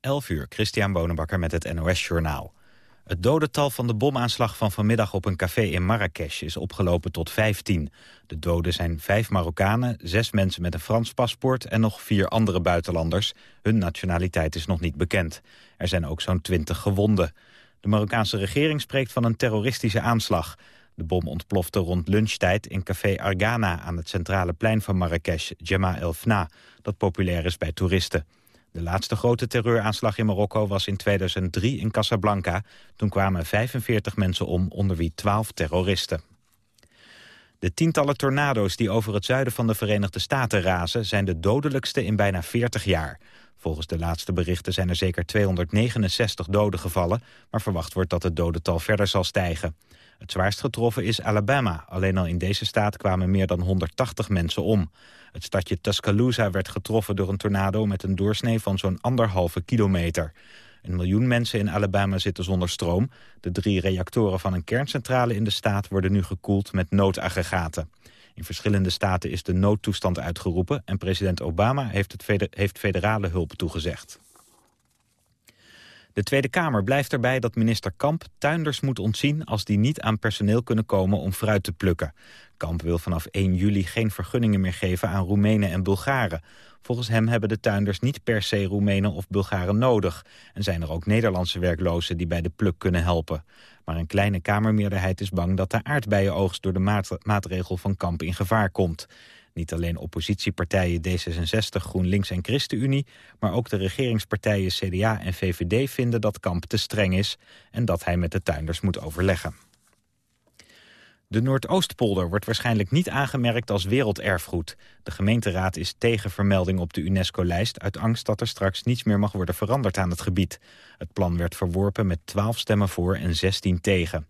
11 uur, Christian Bonenbakker met het NOS Journaal. Het dodental van de bomaanslag van vanmiddag op een café in Marrakesh is opgelopen tot 15. De doden zijn vijf Marokkanen, zes mensen met een Frans paspoort en nog vier andere buitenlanders. Hun nationaliteit is nog niet bekend. Er zijn ook zo'n 20 gewonden. De Marokkaanse regering spreekt van een terroristische aanslag. De bom ontplofte rond lunchtijd in café Argana aan het centrale plein van Marrakesh, Jema El Fna, dat populair is bij toeristen. De laatste grote terreuraanslag in Marokko was in 2003 in Casablanca. Toen kwamen 45 mensen om, onder wie 12 terroristen. De tientallen tornado's die over het zuiden van de Verenigde Staten razen... zijn de dodelijkste in bijna 40 jaar. Volgens de laatste berichten zijn er zeker 269 doden gevallen... maar verwacht wordt dat het dodental verder zal stijgen. Het zwaarst getroffen is Alabama. Alleen al in deze staat kwamen meer dan 180 mensen om. Het stadje Tuscaloosa werd getroffen door een tornado met een doorsnee van zo'n anderhalve kilometer. Een miljoen mensen in Alabama zitten zonder stroom. De drie reactoren van een kerncentrale in de staat worden nu gekoeld met noodaggregaten. In verschillende staten is de noodtoestand uitgeroepen... en president Obama heeft, het heeft federale hulp toegezegd. De Tweede Kamer blijft erbij dat minister Kamp tuinders moet ontzien... als die niet aan personeel kunnen komen om fruit te plukken. Kamp wil vanaf 1 juli geen vergunningen meer geven aan Roemenen en Bulgaren. Volgens hem hebben de tuinders niet per se Roemenen of Bulgaren nodig. En zijn er ook Nederlandse werklozen die bij de pluk kunnen helpen. Maar een kleine Kamermeerderheid is bang dat de aardbeienoogst... door de maatregel van Kamp in gevaar komt. Niet alleen oppositiepartijen D66, GroenLinks en ChristenUnie... maar ook de regeringspartijen CDA en VVD vinden dat Kamp te streng is... en dat hij met de tuinders moet overleggen. De Noordoostpolder wordt waarschijnlijk niet aangemerkt als werelderfgoed. De gemeenteraad is tegen vermelding op de UNESCO-lijst... uit angst dat er straks niets meer mag worden veranderd aan het gebied. Het plan werd verworpen met 12 stemmen voor en 16 tegen.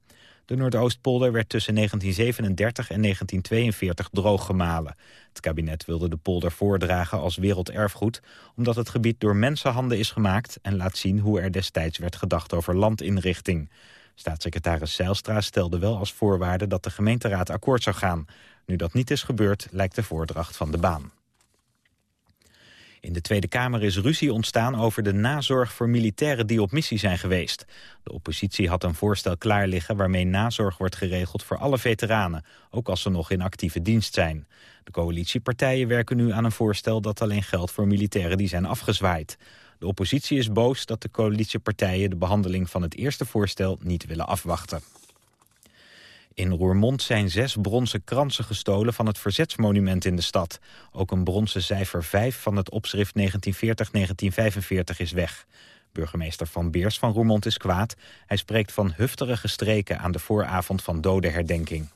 De Noordoostpolder werd tussen 1937 en 1942 drooggemalen. Het kabinet wilde de polder voordragen als werelderfgoed... omdat het gebied door mensenhanden is gemaakt... en laat zien hoe er destijds werd gedacht over landinrichting. Staatssecretaris Zeilstra stelde wel als voorwaarde dat de gemeenteraad akkoord zou gaan. Nu dat niet is gebeurd, lijkt de voordracht van de baan. In de Tweede Kamer is ruzie ontstaan over de nazorg voor militairen die op missie zijn geweest. De oppositie had een voorstel klaar liggen waarmee nazorg wordt geregeld voor alle veteranen, ook als ze nog in actieve dienst zijn. De coalitiepartijen werken nu aan een voorstel dat alleen geldt voor militairen die zijn afgezwaaid. De oppositie is boos dat de coalitiepartijen de behandeling van het eerste voorstel niet willen afwachten. In Roermond zijn zes bronzen kransen gestolen van het verzetsmonument in de stad. Ook een bronzen cijfer 5 van het opschrift 1940-1945 is weg. Burgemeester Van Beers van Roermond is kwaad. Hij spreekt van hufterige streken aan de vooravond van dodenherdenking.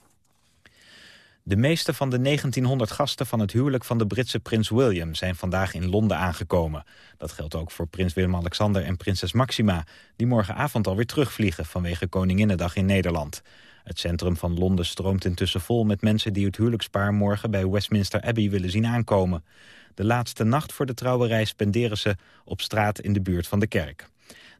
De meeste van de 1900 gasten van het huwelijk van de Britse prins William zijn vandaag in Londen aangekomen. Dat geldt ook voor prins Willem-Alexander en prinses Maxima, die morgenavond alweer terugvliegen vanwege Koninginnedag in Nederland. Het centrum van Londen stroomt intussen vol met mensen die het huwelijkspaar morgen bij Westminster Abbey willen zien aankomen. De laatste nacht voor de trouwerij spenderen ze op straat in de buurt van de kerk.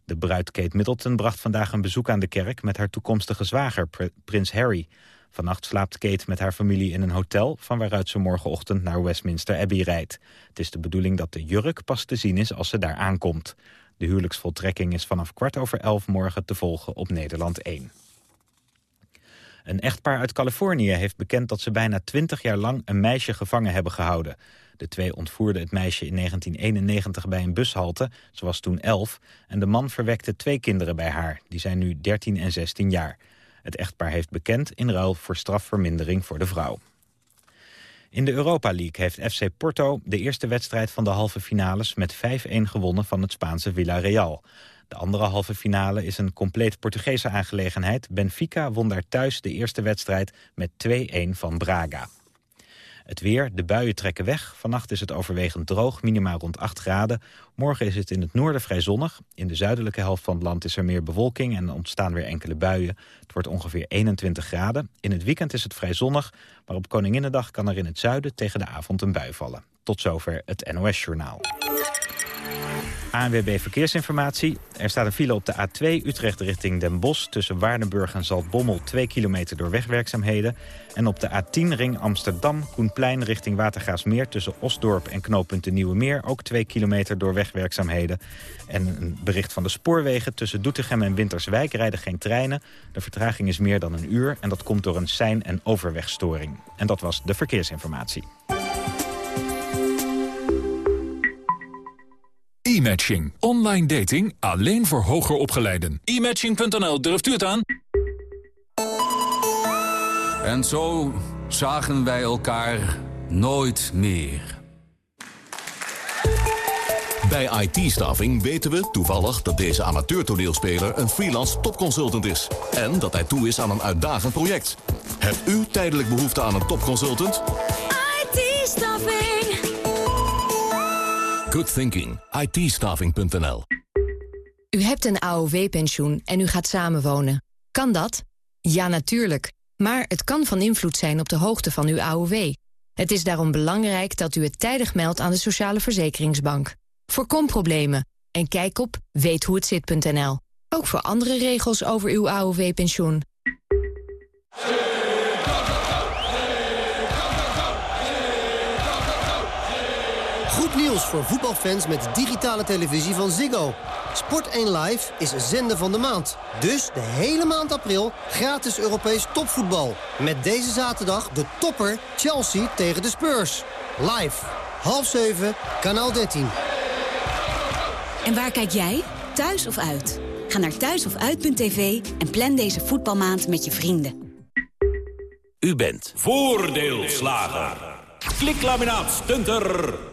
De bruid Kate Middleton bracht vandaag een bezoek aan de kerk met haar toekomstige zwager, prins Harry. Vannacht slaapt Kate met haar familie in een hotel... van waaruit ze morgenochtend naar Westminster Abbey rijdt. Het is de bedoeling dat de jurk pas te zien is als ze daar aankomt. De huwelijksvoltrekking is vanaf kwart over elf morgen te volgen op Nederland 1. Een echtpaar uit Californië heeft bekend dat ze bijna twintig jaar lang een meisje gevangen hebben gehouden. De twee ontvoerden het meisje in 1991 bij een bushalte, ze was toen elf, en de man verwekte twee kinderen bij haar, die zijn nu 13 en 16 jaar. Het echtpaar heeft bekend in ruil voor strafvermindering voor de vrouw. In de Europa League heeft FC Porto de eerste wedstrijd van de halve finales met 5-1 gewonnen van het Spaanse Villarreal. De andere halve finale is een compleet Portugese aangelegenheid. Benfica won daar thuis de eerste wedstrijd met 2-1 van Braga. Het weer, de buien trekken weg. Vannacht is het overwegend droog, minimaal rond 8 graden. Morgen is het in het noorden vrij zonnig. In de zuidelijke helft van het land is er meer bewolking en ontstaan weer enkele buien. Het wordt ongeveer 21 graden. In het weekend is het vrij zonnig, maar op Koninginnedag kan er in het zuiden tegen de avond een bui vallen. Tot zover het NOS-journaal. ANWB Verkeersinformatie. Er staat een file op de A2 Utrecht richting Den Bosch... tussen Waardenburg en Zaltbommel 2 kilometer door wegwerkzaamheden. En op de A10 ring Amsterdam Koenplein richting Watergaasmeer... tussen Osdorp en knooppunt de Nieuwe Meer... ook 2 kilometer door wegwerkzaamheden. En een bericht van de spoorwegen. Tussen Doetinchem en Winterswijk rijden geen treinen. De vertraging is meer dan een uur en dat komt door een sein- en overwegstoring. En dat was de verkeersinformatie. E-matching. Online dating alleen voor hoger opgeleiden. E-matching.nl, durft u het aan? En zo zagen wij elkaar nooit meer. Bij IT-staffing weten we toevallig dat deze amateur-toneelspeler een freelance topconsultant is. En dat hij toe is aan een uitdagend project. Hebt u tijdelijk behoefte aan een topconsultant? IT-staffing. Good thinking. it U hebt een AOW-pensioen en u gaat samenwonen. Kan dat? Ja, natuurlijk. Maar het kan van invloed zijn op de hoogte van uw AOW. Het is daarom belangrijk dat u het tijdig meldt aan de Sociale Verzekeringsbank. Voorkom problemen en kijk op weethoehetzit.nl. Ook voor andere regels over uw AOW-pensioen. Goed nieuws voor voetbalfans met digitale televisie van Ziggo. Sport 1 Live is zender van de maand. Dus de hele maand april gratis Europees topvoetbal. Met deze zaterdag de topper Chelsea tegen de Spurs. Live. Half 7, kanaal 13. En waar kijk jij? Thuis of uit? Ga naar thuisofuit.tv en plan deze voetbalmaand met je vrienden. U bent voordeelslager. Kliklaminaat stunter.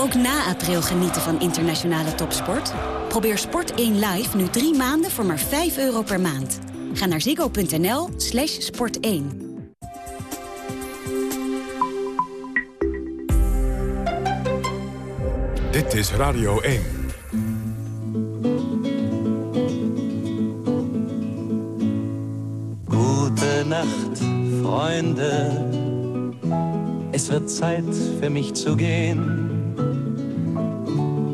Ook na april genieten van internationale topsport? Probeer Sport 1 Live nu drie maanden voor maar 5 euro per maand. Ga naar ziggo.nl slash sport 1. Dit is Radio 1. Gute Nacht, Freunde. Es wird Zeit für mich zu gehen.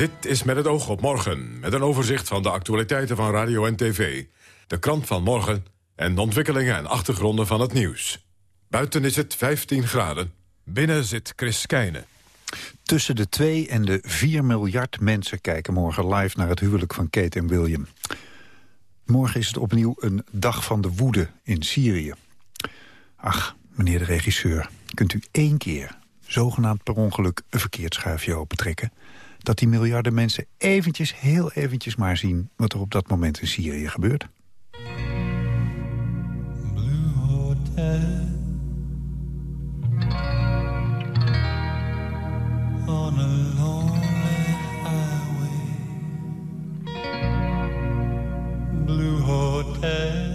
Dit is met het oog op morgen, met een overzicht van de actualiteiten van radio en tv. De krant van morgen en de ontwikkelingen en achtergronden van het nieuws. Buiten is het 15 graden, binnen zit Chris Keijne. Tussen de 2 en de 4 miljard mensen kijken morgen live naar het huwelijk van Kate en William. Morgen is het opnieuw een dag van de woede in Syrië. Ach, meneer de regisseur, kunt u één keer, zogenaamd per ongeluk, een verkeerdschuifje opentrekken? Dat die miljarden mensen eventjes, heel eventjes maar zien... wat er op dat moment in Syrië gebeurt. Blue Hotel. On a lonely highway. Blue Hotel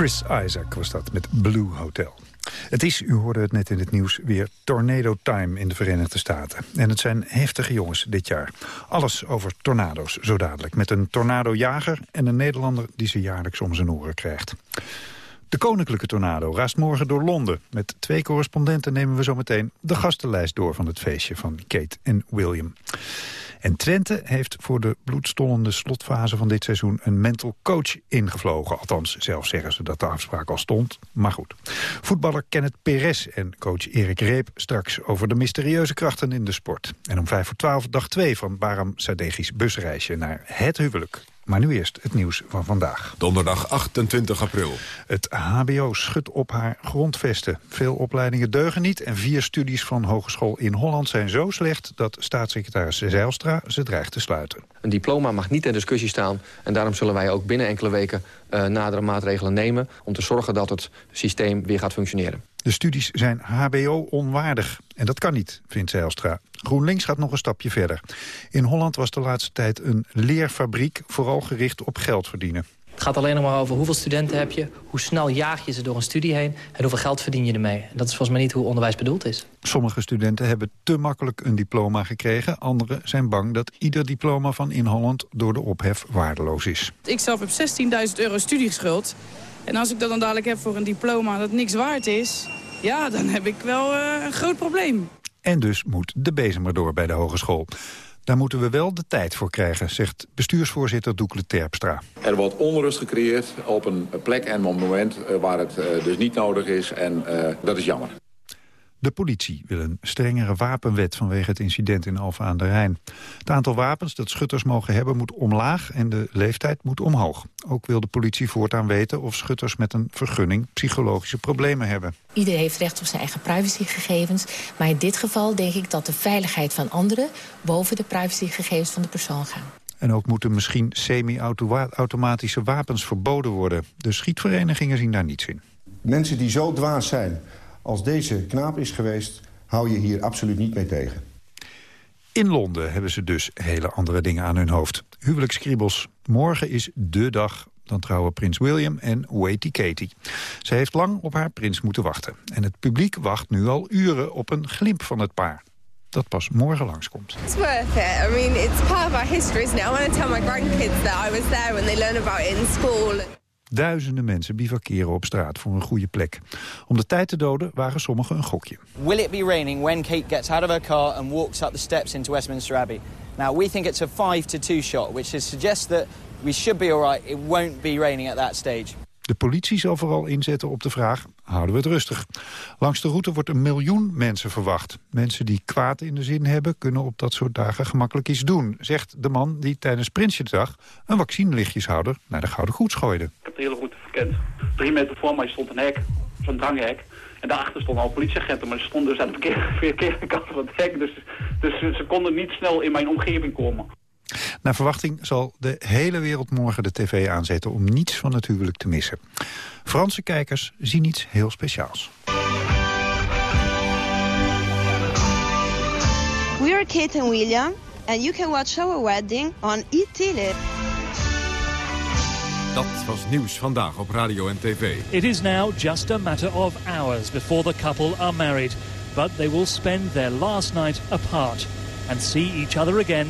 Chris Isaac was dat met Blue Hotel. Het is, u hoorde het net in het nieuws, weer tornado time in de Verenigde Staten. En het zijn heftige jongens dit jaar. Alles over tornado's, zo dadelijk. Met een tornadojager en een Nederlander die ze jaarlijks om zijn oren krijgt. De koninklijke tornado raast morgen door Londen. Met twee correspondenten nemen we zometeen de gastenlijst door van het feestje van Kate en William. En Twente heeft voor de bloedstollende slotfase van dit seizoen een mental coach ingevlogen. Althans, zelf zeggen ze dat de afspraak al stond. Maar goed. Voetballer Kenneth Perez en coach Erik Reep straks over de mysterieuze krachten in de sport. En om vijf voor twaalf dag twee van Baram Sadegi's busreisje naar het huwelijk. Maar nu eerst het nieuws van vandaag. Donderdag 28 april. Het hbo schudt op haar grondvesten. Veel opleidingen deugen niet en vier studies van hogeschool in Holland zijn zo slecht... dat staatssecretaris Zijlstra ze dreigt te sluiten. Een diploma mag niet ter discussie staan en daarom zullen wij ook binnen enkele weken nadere maatregelen nemen... om te zorgen dat het systeem weer gaat functioneren. De studies zijn hbo-onwaardig. En dat kan niet, vindt Zijlstra. GroenLinks gaat nog een stapje verder. In Holland was de laatste tijd een leerfabriek... vooral gericht op geld verdienen. Het gaat alleen nog maar over hoeveel studenten heb je... hoe snel jaag je ze door een studie heen... en hoeveel geld verdien je ermee. Dat is volgens mij niet hoe onderwijs bedoeld is. Sommige studenten hebben te makkelijk een diploma gekregen. Anderen zijn bang dat ieder diploma van in Holland... door de ophef waardeloos is. Ik zelf heb 16.000 euro studieschuld. En als ik dat dan dadelijk heb voor een diploma dat niks waard is... ja, dan heb ik wel uh, een groot probleem. En dus moet de bezem erdoor bij de hogeschool. Daar moeten we wel de tijd voor krijgen, zegt bestuursvoorzitter Doekle Terpstra. Er wordt onrust gecreëerd op een plek en moment eh, waar het eh, dus niet nodig is en dat is jammer. De politie wil een strengere wapenwet vanwege het incident in Alfa aan de Rijn. Het aantal wapens dat schutters mogen hebben moet omlaag en de leeftijd moet omhoog. Ook wil de politie voortaan weten of schutters met een vergunning psychologische problemen hebben. Iedereen heeft recht op zijn eigen privacygegevens. Maar in dit geval denk ik dat de veiligheid van anderen boven de privacygegevens van de persoon gaan. En ook moeten misschien semi-automatische wapens verboden worden. De schietverenigingen zien daar niets in. Mensen die zo dwaas zijn als deze knaap is geweest, hou je hier absoluut niet mee tegen. In Londen hebben ze dus hele andere dingen aan hun hoofd. Huwelijkskriebels. Morgen is de dag. Dan trouwen prins William en Waity Katie. Ze heeft lang op haar prins moeten wachten. En het publiek wacht nu al uren op een glimp van het paar dat pas morgen langskomt. It's worth it. I mean, it's part of our history, isn't it? I want to tell my grandkids that I was there when they learn about it in school. Duizenden mensen bivakeren op straat voor een goede plek. Om de tijd te doden wagen sommigen een gokje. Will it be raining when Kate gets out of her car and walks up the steps into Westminster Abbey? Now we think it's a 5 to 2 shot, which suggests that we should be alright. It won't be raining at that stage. De politie zal vooral inzetten op de vraag... houden we het rustig. Langs de route wordt een miljoen mensen verwacht. Mensen die kwaad in de zin hebben... kunnen op dat soort dagen gemakkelijk iets doen... zegt de man die tijdens Prinsjesdag... een vaccinelichtjeshouder naar de Gouden Goeds gooide. De hele route verkend. Drie meter voor mij stond een hek, zo'n dranghek. En daarachter stonden al politieagenten, maar ze stonden dus aan de verkeerde, verkeerde kant van het hek. Dus, dus ze konden niet snel in mijn omgeving komen. Naar verwachting zal de hele wereld morgen de tv aanzetten om niets van het huwelijk te missen. Franse kijkers zien iets heel speciaals. We are Kate and William and you can watch our wedding on e-tele. Dat was nieuws vandaag op radio en tv. It is now just a matter of hours before the couple are married. But they will spend their last night apart and see each other again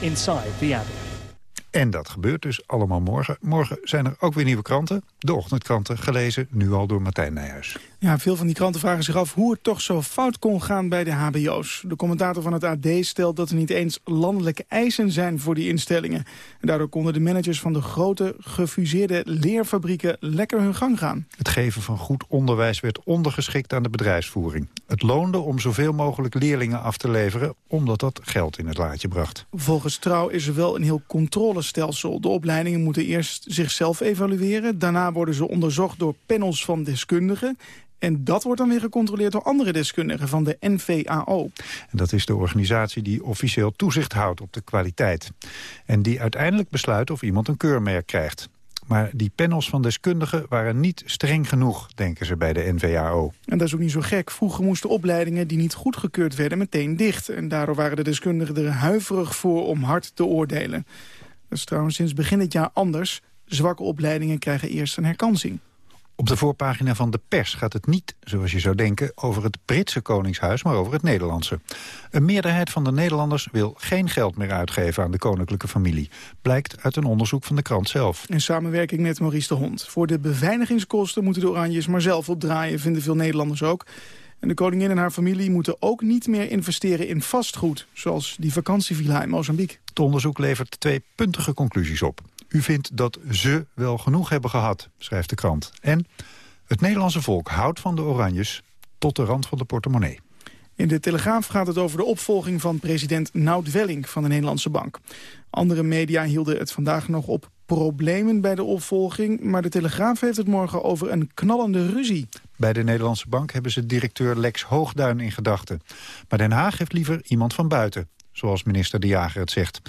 inside the Abbey. En dat gebeurt dus allemaal morgen. Morgen zijn er ook weer nieuwe kranten. De ochtendkranten, gelezen nu al door Martijn Nijhuis. Ja, veel van die kranten vragen zich af hoe het toch zo fout kon gaan bij de hbo's. De commentator van het AD stelt dat er niet eens landelijke eisen zijn voor die instellingen. En daardoor konden de managers van de grote gefuseerde leerfabrieken lekker hun gang gaan. Het geven van goed onderwijs werd ondergeschikt aan de bedrijfsvoering. Het loonde om zoveel mogelijk leerlingen af te leveren, omdat dat geld in het laadje bracht. Volgens Trouw is er wel een heel controlestelsel. De opleidingen moeten eerst zichzelf evalueren. Daarna worden ze onderzocht door panels van deskundigen. En dat wordt dan weer gecontroleerd door andere deskundigen van de NVAO. En dat is de organisatie die officieel toezicht houdt op de kwaliteit. En die uiteindelijk besluit of iemand een keurmerk krijgt. Maar die panels van deskundigen waren niet streng genoeg, denken ze bij de NVAO. En dat is ook niet zo gek. Vroeger moesten opleidingen die niet goedgekeurd werden meteen dicht. En daardoor waren de deskundigen er huiverig voor om hard te oordelen. Dat is trouwens sinds begin dit jaar anders. Zwakke opleidingen krijgen eerst een herkansing. Op de voorpagina van de pers gaat het niet, zoals je zou denken... over het Britse Koningshuis, maar over het Nederlandse. Een meerderheid van de Nederlanders wil geen geld meer uitgeven... aan de koninklijke familie. Blijkt uit een onderzoek van de krant zelf. In samenwerking met Maurice de Hond. Voor de beveiligingskosten moeten de Oranjes maar zelf opdraaien... vinden veel Nederlanders ook. En de koningin en haar familie moeten ook niet meer investeren in vastgoed... zoals die vakantievilla in Mozambique. Het onderzoek levert twee puntige conclusies op. U vindt dat ze wel genoeg hebben gehad, schrijft de krant. En het Nederlandse volk houdt van de Oranjes tot de rand van de portemonnee. In de Telegraaf gaat het over de opvolging van president Nout Welling van de Nederlandse Bank. Andere media hielden het vandaag nog op problemen bij de opvolging... maar de Telegraaf heeft het morgen over een knallende ruzie. Bij de Nederlandse Bank hebben ze directeur Lex Hoogduin in gedachten. Maar Den Haag heeft liever iemand van buiten, zoals minister De Jager het zegt.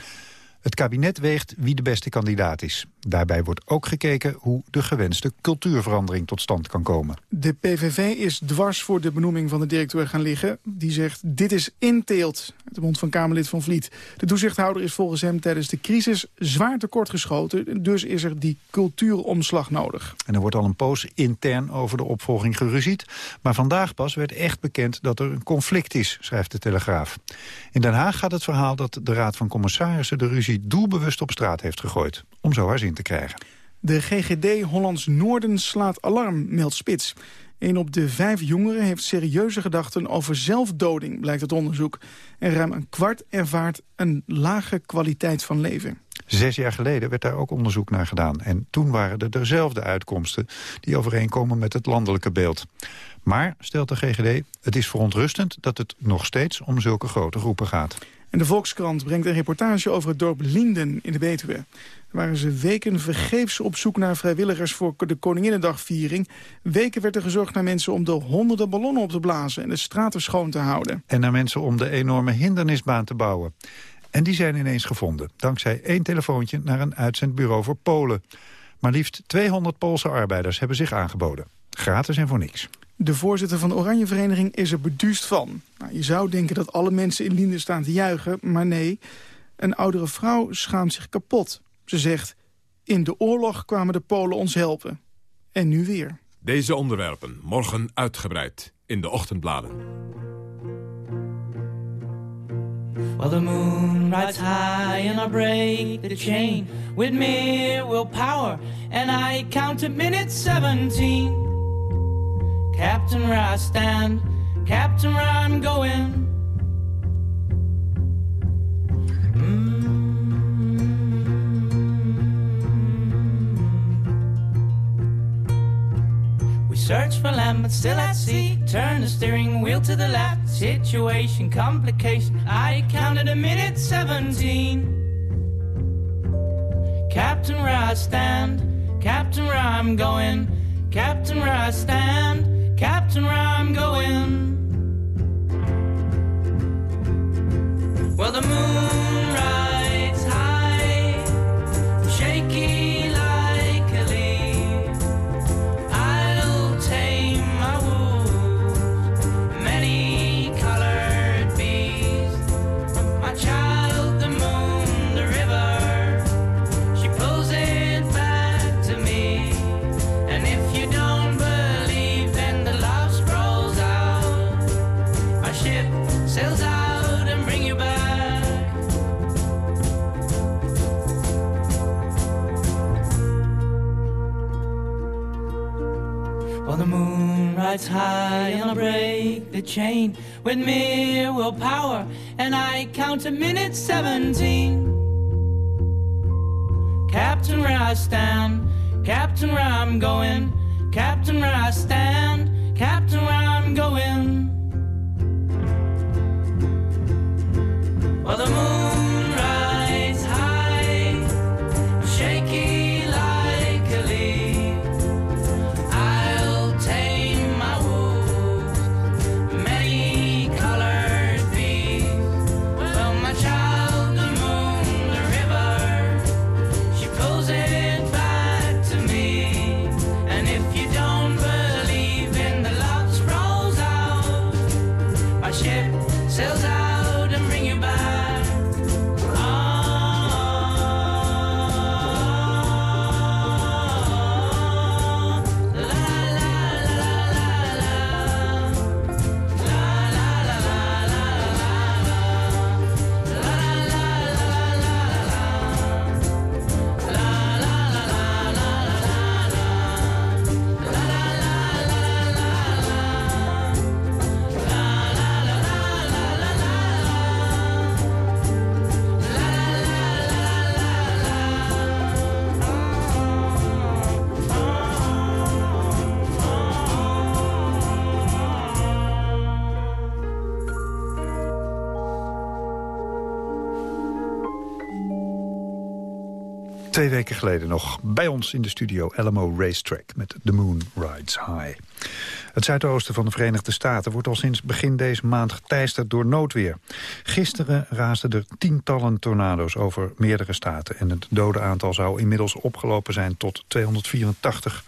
Het kabinet weegt wie de beste kandidaat is. Daarbij wordt ook gekeken hoe de gewenste cultuurverandering tot stand kan komen. De PVV is dwars voor de benoeming van de directeur gaan liggen. Die zegt, dit is inteelt, uit de mond van Kamerlid van Vliet. De toezichthouder is volgens hem tijdens de crisis zwaar tekortgeschoten. Dus is er die cultuuromslag nodig. En er wordt al een poos intern over de opvolging geruzied. Maar vandaag pas werd echt bekend dat er een conflict is, schrijft de Telegraaf. In Den Haag gaat het verhaal dat de Raad van Commissarissen de ruzie doelbewust op straat heeft gegooid. Om zo haar zin te krijgen. De GGD Hollands Noorden slaat alarm, meldt Spits. Een op de vijf jongeren heeft serieuze gedachten over zelfdoding, blijkt het onderzoek. En ruim een kwart ervaart een lage kwaliteit van leven. Zes jaar geleden werd daar ook onderzoek naar gedaan. En toen waren er dezelfde uitkomsten die overeenkomen met het landelijke beeld. Maar, stelt de GGD, het is verontrustend dat het nog steeds om zulke grote groepen gaat. En de Volkskrant brengt een reportage over het dorp Linden in de Betuwe. Daar waren ze weken vergeefs op zoek naar vrijwilligers voor de Koninginnedagviering. Weken werd er gezocht naar mensen om de honderden ballonnen op te blazen en de straten schoon te houden. En naar mensen om de enorme hindernisbaan te bouwen. En die zijn ineens gevonden, dankzij één telefoontje naar een uitzendbureau voor Polen. Maar liefst 200 Poolse arbeiders hebben zich aangeboden. Gratis en voor niks. De voorzitter van de Oranje Vereniging is er beduust van. Nou, je zou denken dat alle mensen in Linden staan te juichen, maar nee. Een oudere vrouw schaamt zich kapot. Ze zegt, in de oorlog kwamen de Polen ons helpen. En nu weer. Deze onderwerpen morgen uitgebreid in de ochtendbladen. Well, the moon rides high and I break the chain with mere willpower and I counted minutes 17. Captain, I stand, Captain, where I'm going. Mm. We search for land, but still at sea. Turn the steering wheel to the left. Situation, complication. I counted a minute 17. Captain, I stand. Captain, where I'm going. Captain, I stand. Captain, where I'm going. Well, the moon high and I'll break the chain with mere willpower, and I count to minute 17. Captain, where I stand, Captain, where I'm going, Captain, where I stand, Captain, where I'm going. Twee weken geleden nog bij ons in de studio Alamo Racetrack met The Moon Rides High. Het zuidoosten van de Verenigde Staten wordt al sinds begin deze maand geteisterd door noodweer. Gisteren raasden er tientallen tornado's over meerdere staten. En het dodenaantal zou inmiddels opgelopen zijn tot 284.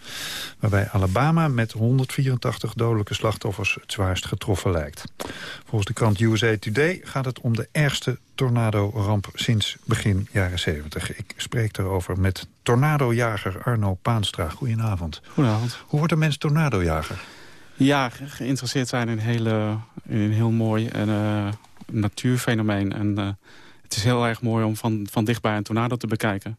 Waarbij Alabama met 184 dodelijke slachtoffers het zwaarst getroffen lijkt. Volgens de krant USA Today gaat het om de ergste tornado-ramp sinds begin jaren 70. Ik spreek daarover met tornadojager Arno Paanstra. Goedenavond. Goedenavond. Hoe wordt een mens tornadojager? Ja, ge- geïnteresseerd zijn in, hele, in een heel mooi en, eh, natuurfenomeen. En eh, het is heel erg mooi om van, van dichtbij een tornado te bekijken.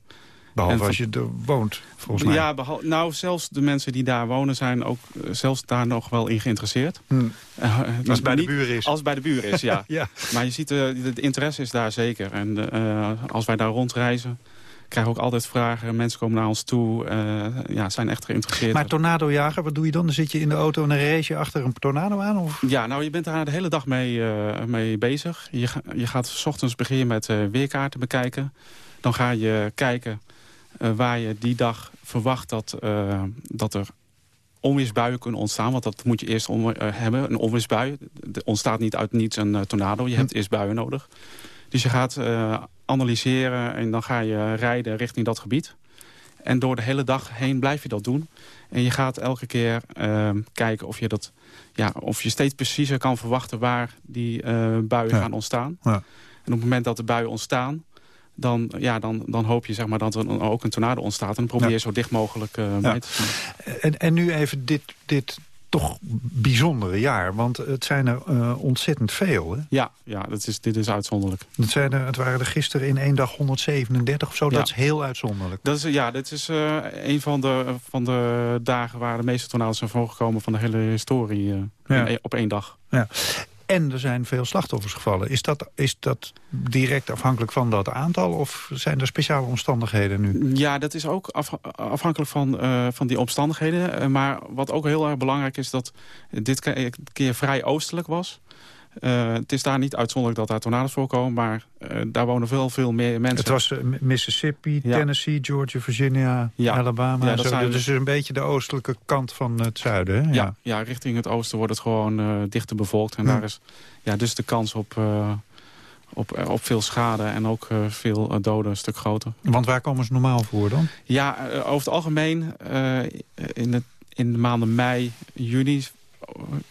Behalve van- als je er woont, volgens mij. Ja, nou, zelfs de mensen die daar wonen zijn ook eh, zelfs daar nog wel in geïnteresseerd. Hm. Eh, Als het bij de buren is. Als het bij de buren is, ja. Ja. Maar je ziet, eh, de, de interesse is daar zeker. En eh, als wij daar rondreizen, krijgen we ook altijd vragen. Mensen komen naar ons toe, eh, ja, zijn echt geïnteresseerd. Maar tornadojager, wat doe je dan? Dan zit je in de auto en dan race je achter een tornado aan? Of? Ja, nou, je bent daar de hele dag mee, eh, mee bezig. Je, je gaat s ochtends beginnen met eh, weerkaarten bekijken. Dan ga je kijken eh, waar je die dag verwacht dat, eh, dat er onweersbuien kunnen ontstaan. Want dat moet je eerst om, eh, hebben, een onweersbui. Er ontstaat niet uit niets een eh, tornado. Je hebt eerst buien nodig. Dus je gaat eh, analyseren en dan ga je rijden richting dat gebied. En door de hele dag heen blijf je dat doen. En je gaat elke keer kijken of je, dat, ja, of je steeds preciezer kan verwachten... waar die eh, buien Ja. gaan ontstaan. Ja. En op het moment dat de buien ontstaan... Dan, ja, dan, dan hoop je zeg maar, dat er ook een tornado ontstaat. En dan probeer je Ja. zo dicht mogelijk eh Ja. bij te. En, en nu even dit, dit toch bijzondere jaar. Want het zijn er eh, ontzettend veel. Hè? Ja, ja dat is, dit is uitzonderlijk. Het, zijn er, het waren er gisteren in één dag 137 of zo. Ja. Dat is heel uitzonderlijk. Dat is, ja, dit is eh, een van de, van de dagen waar de meeste tornado's zijn voorgekomen van de hele historie Ja. in één- op één dag. Ja. En er zijn veel slachtoffers gevallen. Is dat, is dat direct afhankelijk van dat aantal? Of zijn er speciale omstandigheden nu? Ja, dat is ook af, afhankelijk van, uh, van die omstandigheden. Uh, maar wat ook heel erg belangrijk is... dat dit keer vrij oostelijk was. Uh, het is daar niet uitzonderlijk dat daar tornado's voorkomen... maar uh, daar wonen veel, veel meer mensen. Het was uh, Mississippi, ja. Tennessee, Georgia, Virginia, ja. Alabama. Ja, dat zijn dus een beetje de oostelijke kant van het zuiden. Hè? Ja. Ja. Ja, richting het oosten wordt het gewoon dichter bevolkt. En Hm. daar is ja, dus de kans op, op, op veel schade en ook veel doden een stuk groter. Want waar komen ze normaal voor dan? Ja, over het algemeen in, de, in de maanden mei, juni...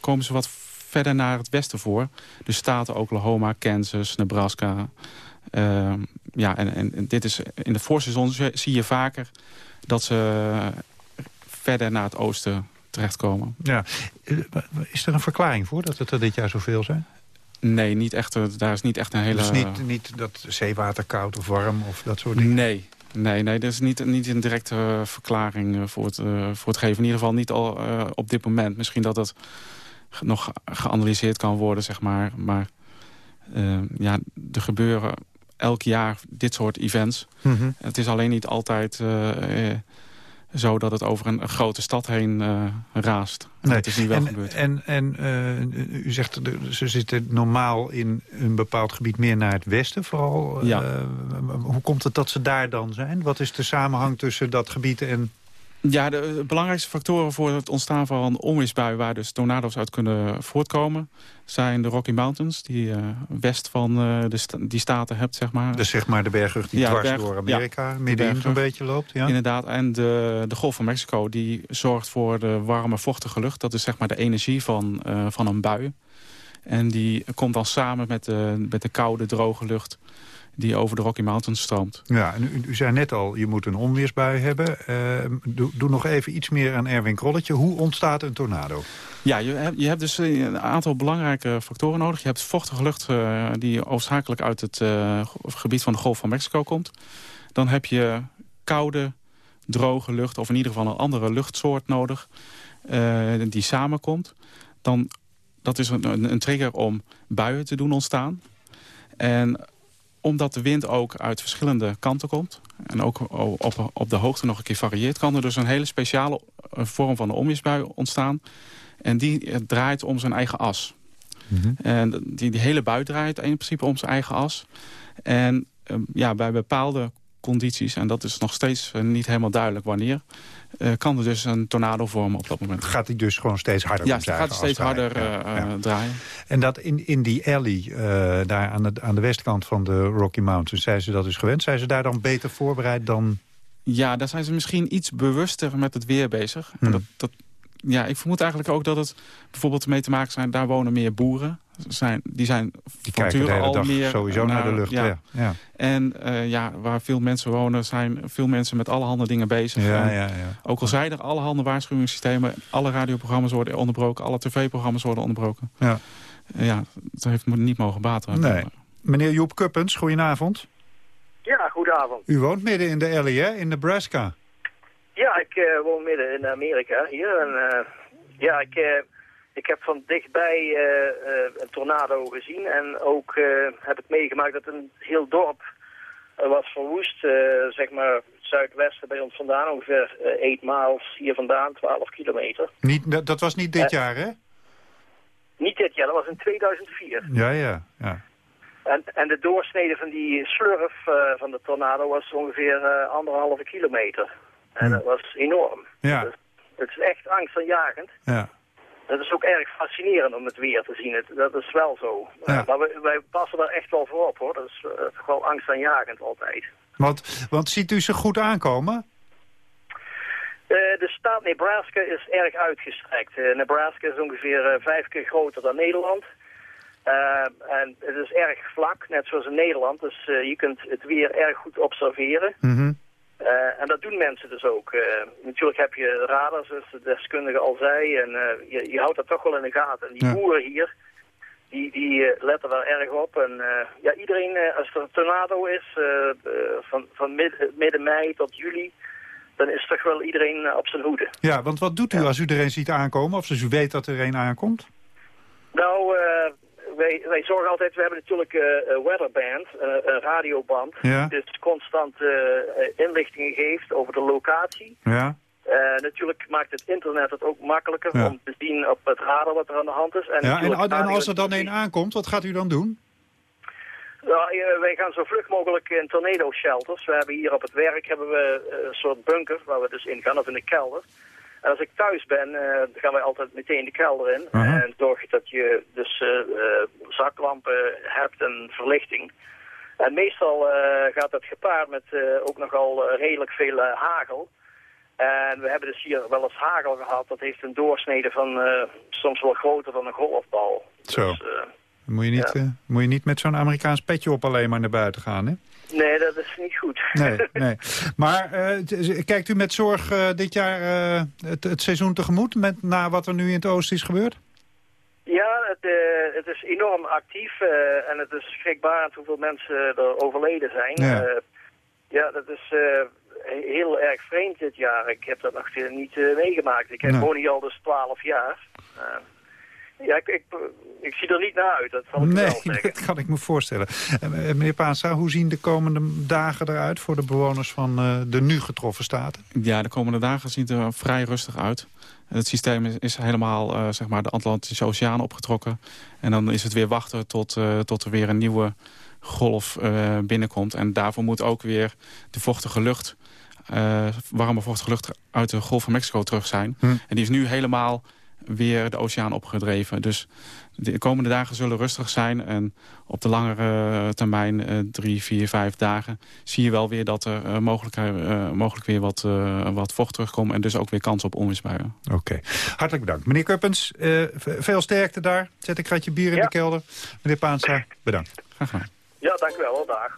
komen ze wat verder naar het westen voor. Dus staten Oklahoma, Kansas, Nebraska. Uh, ja, en, en, dit is in de voorseizoen zie je vaker dat ze verder naar het oosten terechtkomen. Ja. Is er een verklaring voor dat het er dit jaar zoveel zijn? Nee, niet echt, daar is niet echt een hele... Dus niet, niet dat zeewater koud of warm of dat soort dingen? Nee, Nee, nee, dat is niet, niet een directe uh, verklaring voor het, voor het geven. In ieder geval niet al uh, op dit moment. Misschien dat het nog geanalyseerd kan worden, zeg maar. Maar uh, ja, er gebeuren elk jaar dit soort events. Mhm. Mm -hmm. Het is alleen niet altijd uh, uh, zo dat het over een, een grote stad heen uh, raast. Nee. Dat is niet wel en, gebeurd. En, en u zegt, ze zitten normaal in een bepaald gebied meer naar het westen vooral. Ja. hoe komt het dat ze daar dan zijn? Wat is de samenhang tussen dat gebied en... Ja, de belangrijkste factoren voor het ontstaan van onweersbuien... waar dus tornado's uit kunnen voortkomen... zijn de Rocky Mountains, die uh, west van uh, de sta die staten hebt, zeg maar. Dus zeg maar de bergrug die ja, dwars berg, door Amerika, ja, middenin zo'n beetje loopt. Ja? Inderdaad, en de, de Golf van Mexico... die zorgt voor de warme, vochtige lucht. Dat is zeg maar de energie van, uh, van een bui. En die komt dan samen met de, met de koude, droge lucht die over de Rocky Mountains stroomt. Ja, en u, u zei net al, je moet een onweersbui hebben. Uh, doe, doe, nog even iets meer aan Erwin Krolletje. Hoe ontstaat een tornado? Ja, je hebt, je hebt dus een aantal belangrijke factoren nodig. Je hebt vochtige lucht uh, die hoofdzakelijk uit het uh, gebied van de Golf van Mexico komt. Dan heb je koude, droge lucht, of in ieder geval een andere luchtsoort nodig... die samenkomt. Dan, dat is een, een, een trigger om buien te doen ontstaan. En omdat de wind ook uit verschillende kanten komt... en ook op, op de hoogte nog een keer varieert... kan er dus een hele speciale vorm van de onweersbui ontstaan. En die draait om zijn eigen as. Mm -hmm. En die, die hele bui draait in principe om zijn eigen as. En um, ja, bij bepaalde condities, en dat is nog steeds uh, niet helemaal duidelijk wanneer... Uh, kan er dus een tornado vormen op dat moment. Gaat hij dus gewoon steeds harder Ja, het gaat hij steeds harder uh, ja, ja. draaien. En dat in, in die alley, uh, daar aan de, aan de westkant van de Rocky Mountains... zijn ze dat dus gewend? Zijn ze daar dan beter voorbereid dan... Ja, daar zijn ze misschien iets bewuster met het weer bezig. Hmm. Dat, dat, ja, ik vermoed eigenlijk ook dat het bijvoorbeeld mee te maken zijn... daar wonen meer boeren. Zijn, die zijn die van kijken de hele al dag meer sowieso naar, naar de lucht. Ja. Ja, ja. En uh, ja, waar veel mensen wonen, zijn veel mensen met allerhande dingen bezig. Ja, ja, ja. Ook al zijn er allerhande waarschuwingssystemen... alle radioprogramma's worden onderbroken, alle tv-programma's worden onderbroken. Ja. Uh, ja, dat heeft niet mogen baten. Nee. Meneer Joep Kuppens, goedenavond. Ja, goedenavond. U woont midden in de alley, hè? In Nebraska. Ja, ik uh, woon midden in Amerika hier. En, ja, ik... Ik heb van dichtbij uh, uh, een tornado gezien en ook uh, heb ik meegemaakt dat een heel dorp was verwoest. zeg maar het zuidwesten bij ons vandaan, ongeveer 8 miles hier vandaan, 12 kilometer. Niet, dat was niet dit jaar, hè? Niet dit jaar, dat was in 2004. Ja, ja, ja. En, en de doorsnede van die slurf van de tornado was ongeveer anderhalve kilometer. En hm. dat was enorm. Ja. Dus, het is echt angstaanjagend. Ja. Dat is ook erg fascinerend om het weer te zien. Het, dat is wel zo. Ja. Maar wij, wij, passen er echt wel voor op hoor. Dat is uh, toch wel angstaanjagend altijd. Want, want ziet u ze goed aankomen? Uh, de staat Nebraska is erg uitgestrekt. Nebraska is ongeveer vijf keer groter dan Nederland. en het is erg vlak, net zoals in Nederland. Dus je kunt het weer erg goed observeren. Mm -hmm. Uh, en dat doen mensen dus ook. Uh, natuurlijk heb je radars, zoals de deskundige al zei, en uh, je, je, houdt dat toch wel in de gaten. En die ja. boeren hier, die, die letten daar erg op. En ja, iedereen, als er een tornado is, van, van midden, midden mei tot juli, dan is toch wel iedereen op zijn hoede. Ja, want wat doet u ja. als u er een ziet aankomen, of als u weet dat er een aankomt? Nou, wij, wij zorgen altijd, we hebben natuurlijk een weatherband, een radioband, Ja. die dus constant eh, inlichtingen geeft over de locatie. Ja. Eh, natuurlijk maakt het internet het ook makkelijker Ja. om te zien op het radar wat er aan de hand is. En, Ja, en, als er dan een aankomt, wat gaat u dan doen? Eh, wij gaan zo vlug mogelijk in tornado shelters. We hebben hier op het werk hebben we eh, een soort bunker waar we dus in gaan, of in de kelder. En als ik thuis ben, dan gaan wij altijd meteen de kelder in. En zorg dat je dus eh, eh, zaklampen hebt en verlichting. En meestal gaat dat gepaard met ook nogal redelijk veel hagel. En we hebben dus hier wel eens hagel gehad. Dat heeft een doorsnede van soms wel groter dan een golfbal. Zo. Dus, moet je niet, Ja. moet je niet met zo'n Amerikaans petje op alleen maar naar buiten gaan, hè? Nee, dat is niet goed. Nee, nee. Maar eh, kijkt u met zorg eh, dit jaar eh, het, het seizoen tegemoet... Met, na wat er nu in het oosten is gebeurd? Ja, het, het is enorm actief en het is schrikbarend hoeveel mensen er overleden zijn. Ja. Ja, dat is heel erg vreemd dit jaar. Ik heb dat nog niet meegemaakt. Ik Nee. woon hier al dus 12 jaar. Eh, ja, ik, ik, ik zie er niet naar uit, dat zal ik wel Nee, zeggen. dat kan ik me voorstellen. Eh, meneer Paasa, hoe zien de komende dagen eruit... voor de bewoners van eh, de nu getroffen staten? Ja, de komende dagen ziet er vrij rustig uit. Het systeem is, is helemaal eh, zeg maar de Atlantische Oceaan opgetrokken. En dan is het weer wachten tot, eh, tot er weer een nieuwe golf eh, binnenkomt. En daarvoor moet ook weer de vochtige lucht... eh, warme vochtige lucht uit de Golf van Mexico terug zijn. Hm. En die is nu helemaal weer de oceaan opgedreven. Dus de komende dagen zullen rustig zijn. En op de langere termijn, eh, drie, vier, vijf dagen... zie je wel weer dat er eh, mogelijk, eh, mogelijk weer wat, eh, wat vocht terugkomt... en dus ook weer kans op onweersbuien. Oké, hartelijk bedankt. Meneer Kuppens, eh, veel sterkte daar. Zet een kratje bier in Ja. de kelder. Meneer Paansa, bedankt. Graag gedaan. Ja, dank u wel. Dag.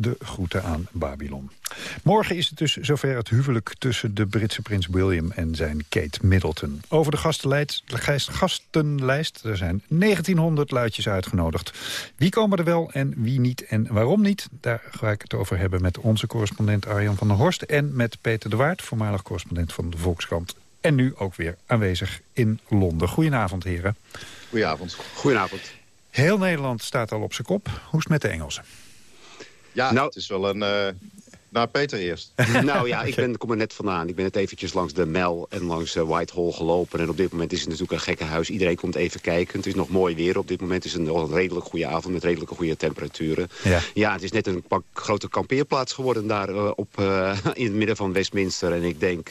De groeten aan Babylon. Morgen is het dus zover het huwelijk tussen de Britse prins William en zijn Kate Middleton. Over de gastenlijst, gastenlijst er zijn 1900 luidjes uitgenodigd. Wie komen er wel en wie niet en waarom niet? Daar ga ik het over hebben met onze correspondent Arjan van der Horst... en met Peter de Waard, voormalig correspondent van de Volkskrant. En nu ook weer aanwezig in Londen. Goedenavond, heren. Goedenavond. Goedenavond. Heel Nederland staat al op zijn kop. Hoe is het met de Engelsen? Ja, nou, het is wel een... Uh, nou, Peter eerst. nou ja, ik ben, kom er net vandaan. Ik ben net eventjes langs de Mel en langs uh, Whitehall gelopen. En op dit moment is het natuurlijk een gekke huis. Iedereen komt even kijken. Het is nog mooi weer. Op dit moment is het een redelijk goede avond met redelijke goede temperaturen. Ja, ja het is net een grote kampeerplaats geworden daar uh, op, in het midden van Westminster. En ik denk,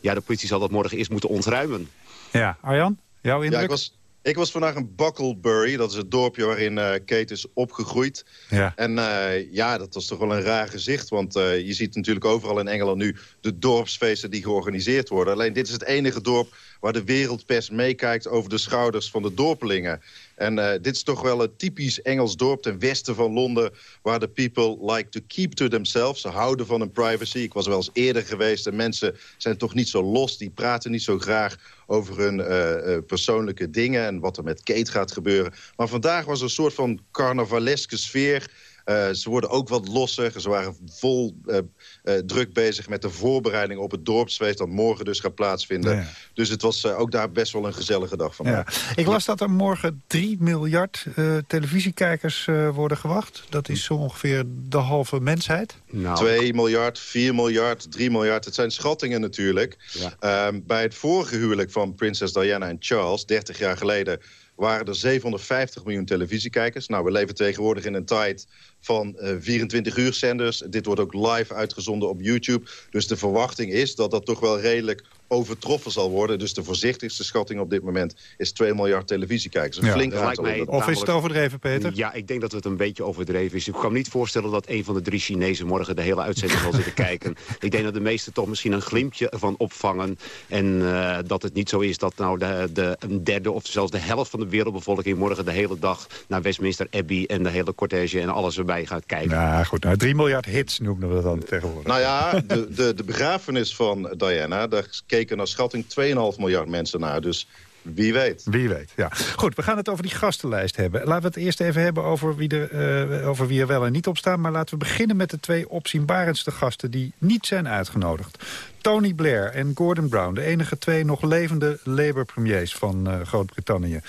ja, de politie zal dat morgen eerst moeten ontruimen. Ja, Arjan, jouw indruk? Ja, ik was ik was vandaag in Bucklebury. Dat is het dorpje waarin uh, Kate is opgegroeid. Ja. En uh, ja, dat was toch wel een raar gezicht. Want uh, je ziet natuurlijk overal in Engeland nu de dorpsfeesten die georganiseerd worden. Alleen dit is het enige dorp waar de wereldpers meekijkt over de schouders van de dorpelingen. En uh, dit is toch wel een typisch Engels dorp ten westen van Londen... waar de people like to keep to themselves. Ze houden van hun privacy. Ik was wel eens eerder geweest en mensen zijn toch niet zo los. Die praten niet zo graag over hun uh, uh, persoonlijke dingen... en wat er met Kate gaat gebeuren. Maar vandaag was er een soort van carnavaleske sfeer... Uh, ze worden ook wat losser. Ze waren vol uh, uh, druk bezig met de voorbereiding op het dorpsfeest... dat morgen dus gaat plaatsvinden. Ja. Dus het was ook daar best wel een gezellige dag van. Ja. Ik las dat er morgen 3 miljard televisiekijkers worden gewacht. Dat is zo ongeveer de halve mensheid. Nou. 2 miljard, 4 miljard, 3 miljard. Het zijn schattingen natuurlijk. Ja. Ehm, bij het vorige huwelijk van prinses Diana en Charles, 30 jaar geleden waren er 750 miljoen televisiekijkers. Nou, we leven tegenwoordig in een tijd van uh, 24 uur zenders. Dit wordt ook live uitgezonden op YouTube. Dus de verwachting is dat dat toch wel redelijk overtroffen zal worden. Dus de voorzichtigste schatting op dit moment is 2 miljard televisiekijkers. Een ja. flink aantal. Mij, of is het overdreven, Peter? Ja, ik denk dat het een beetje overdreven is. Ik kan me niet voorstellen dat een van de drie Chinezen morgen de hele uitzending zal zitten kijken. Ik denk dat de meesten toch misschien een glimpje ervan opvangen. En uh, dat het niet zo is dat nou de, de, een derde of zelfs de helft van de wereldbevolking morgen de hele dag naar Westminster Abbey en de hele cortege en alles erbij gaat kijken. Ja, goed. Nou, 3 miljard hits noemen we dat dan tegenwoordig. Nou ja, de, de, de begrafenis van Diana, daar keken naar schatting 2,5 miljard mensen naar. Dus wie weet. Wie weet, ja. Goed, we gaan het over die gastenlijst hebben. Laten we het eerst even hebben over wie, er, uh, over wie er wel en niet op staan. Maar laten we beginnen met de twee opzienbarendste gasten die niet zijn uitgenodigd. Tony Blair en Gordon Brown, de enige twee nog levende Labour-premiers van uh, Groot-Brittannië.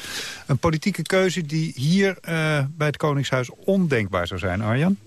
Een politieke keuze die hier uh, bij het Koningshuis ondenkbaar zou zijn, Arjan?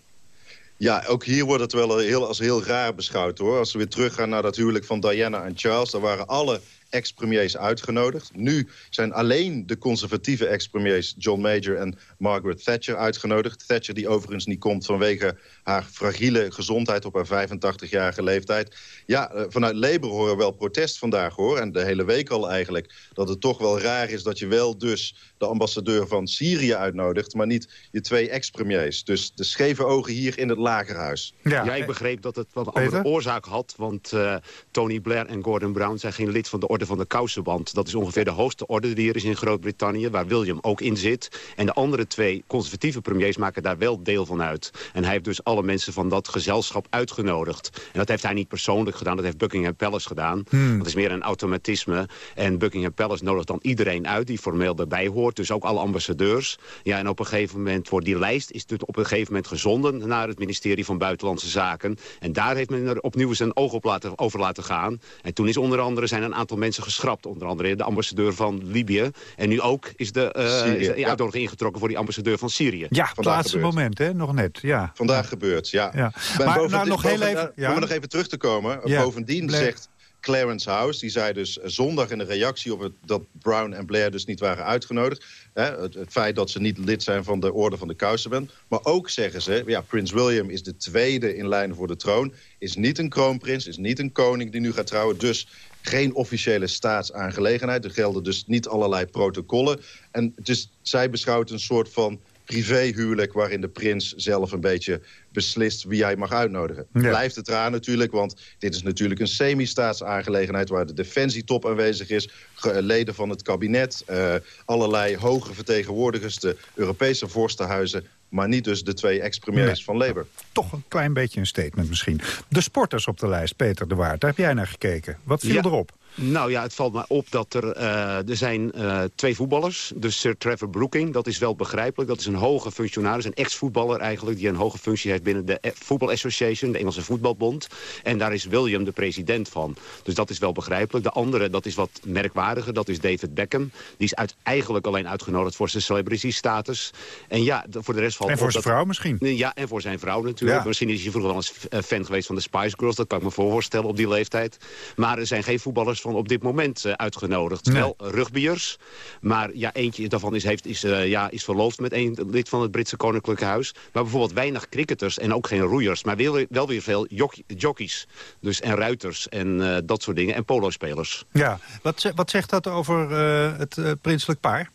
Ja, ook hier wordt het wel heel, als heel raar beschouwd hoor. Als we weer teruggaan naar dat huwelijk van Diana en Charles... daar waren alle ex-premiers uitgenodigd. Nu zijn alleen de conservatieve ex-premiers John Major en Margaret Thatcher uitgenodigd. Thatcher die overigens niet komt vanwege haar fragiele gezondheid op haar 85-jarige leeftijd. Ja, eh, vanuit Labour horen wel protest vandaag hoor. En de hele week al eigenlijk. Dat het toch wel raar is dat je wel dus de ambassadeur van Syrië uitnodigt... maar niet je twee ex-premiers. Dus de scheve ogen hier in het lagerhuis. Ja, ja ik begreep dat het wat andere oorzaak had. Want uh, Tony Blair en Gordon Brown zijn geen lid van de orde van de kousenband. Dat is ongeveer de hoogste orde die er is in Groot-Brittannië... waar William ook in zit. En de andere twee conservatieve premiers maken daar wel deel van uit. En hij heeft dus alle mensen van dat gezelschap uitgenodigd. En dat heeft hij niet persoonlijk gedaan, dat heeft Buckingham Palace gedaan. Hmm. Dat is meer een automatisme. En Buckingham Palace nodigt dan iedereen uit die formeel erbij hoort. Dus ook alle ambassadeurs. Ja, en op een gegeven moment wordt die lijst is dus op een gegeven moment gezonden naar het ministerie van Buitenlandse Zaken. En daar heeft men er opnieuw zijn oog op laten, over laten gaan. En toen is onder andere zijn een aantal mensen geschrapt. Onder andere de ambassadeur van Libië. En nu ook is de, uh, is de uitnodiging ingetrokken voor die ambassadeur van Syrië. Ja, het laatste moment, hè? Nog net. Ja. Vandaag gebeurt, ja. ja. Maar nou, nog heel even... Ja. Om nog even terug te komen. Ja. Bovendien zegt Clarence House, die zei dus zondag in de reactie op het, dat Brown en Blair dus niet waren uitgenodigd. Het, feit dat ze niet lid zijn van de Orde van de Kousenband. Maar ook zeggen ze, ja, Prins William is de tweede in lijn voor de troon. Is niet een kroonprins, is niet een koning die nu gaat trouwen. Dus geen officiële staatsaangelegenheid. Er gelden dus niet allerlei protocollen. En dus zij beschouwt een soort van privéhuwelijk... waarin de prins zelf een beetje beslist wie hij mag uitnodigen. Ja. Blijft het raar natuurlijk, want dit is natuurlijk een semi-staatsaangelegenheid... waar de defensietop aanwezig is, leden van het kabinet... Uh, allerlei hoge vertegenwoordigers, de Europese vorstenhuizen maar niet dus de twee ex-premiers van Labour. Toch een klein beetje een statement misschien. De sporters op de lijst, Peter de Waard, daar heb jij naar gekeken. Wat viel erop? Nou ja, het valt me op dat er, uh, er zijn uh, twee voetballers. Dus Sir Trevor Brooking, dat is wel begrijpelijk. Dat is een hoge functionaris, een ex-voetballer eigenlijk... die een hoge functie heeft binnen de Football Association, de Engelse voetbalbond. En daar is William de president van. Dus dat is wel begrijpelijk. De andere, dat is wat merkwaardiger, dat is David Beckham. Die is uit, eigenlijk alleen uitgenodigd voor zijn celebrity-status. En ja, voor de rest valt En voor zijn vrouw misschien? Ja, en voor zijn vrouw natuurlijk. Ja. Misschien is hij vroeger wel eens eh, fan geweest van de Spice Girls. Dat kan ik me voorstellen op die leeftijd. Maar er zijn geen voetballers op dit moment uh, uitgenodigd. Wel rugbyers, maar ja, eentje daarvan is, heeft, is, uh, ja, is verloofd met een lid van het Britse Koninklijke Huis. Maar bijvoorbeeld weinig cricketers en ook geen roeiers. Maar wel, wel weer veel jockeys dus, en ruiters en uh, dat soort dingen. En polospelers. Ja, wat, wat zegt dat over het prinselijk paar?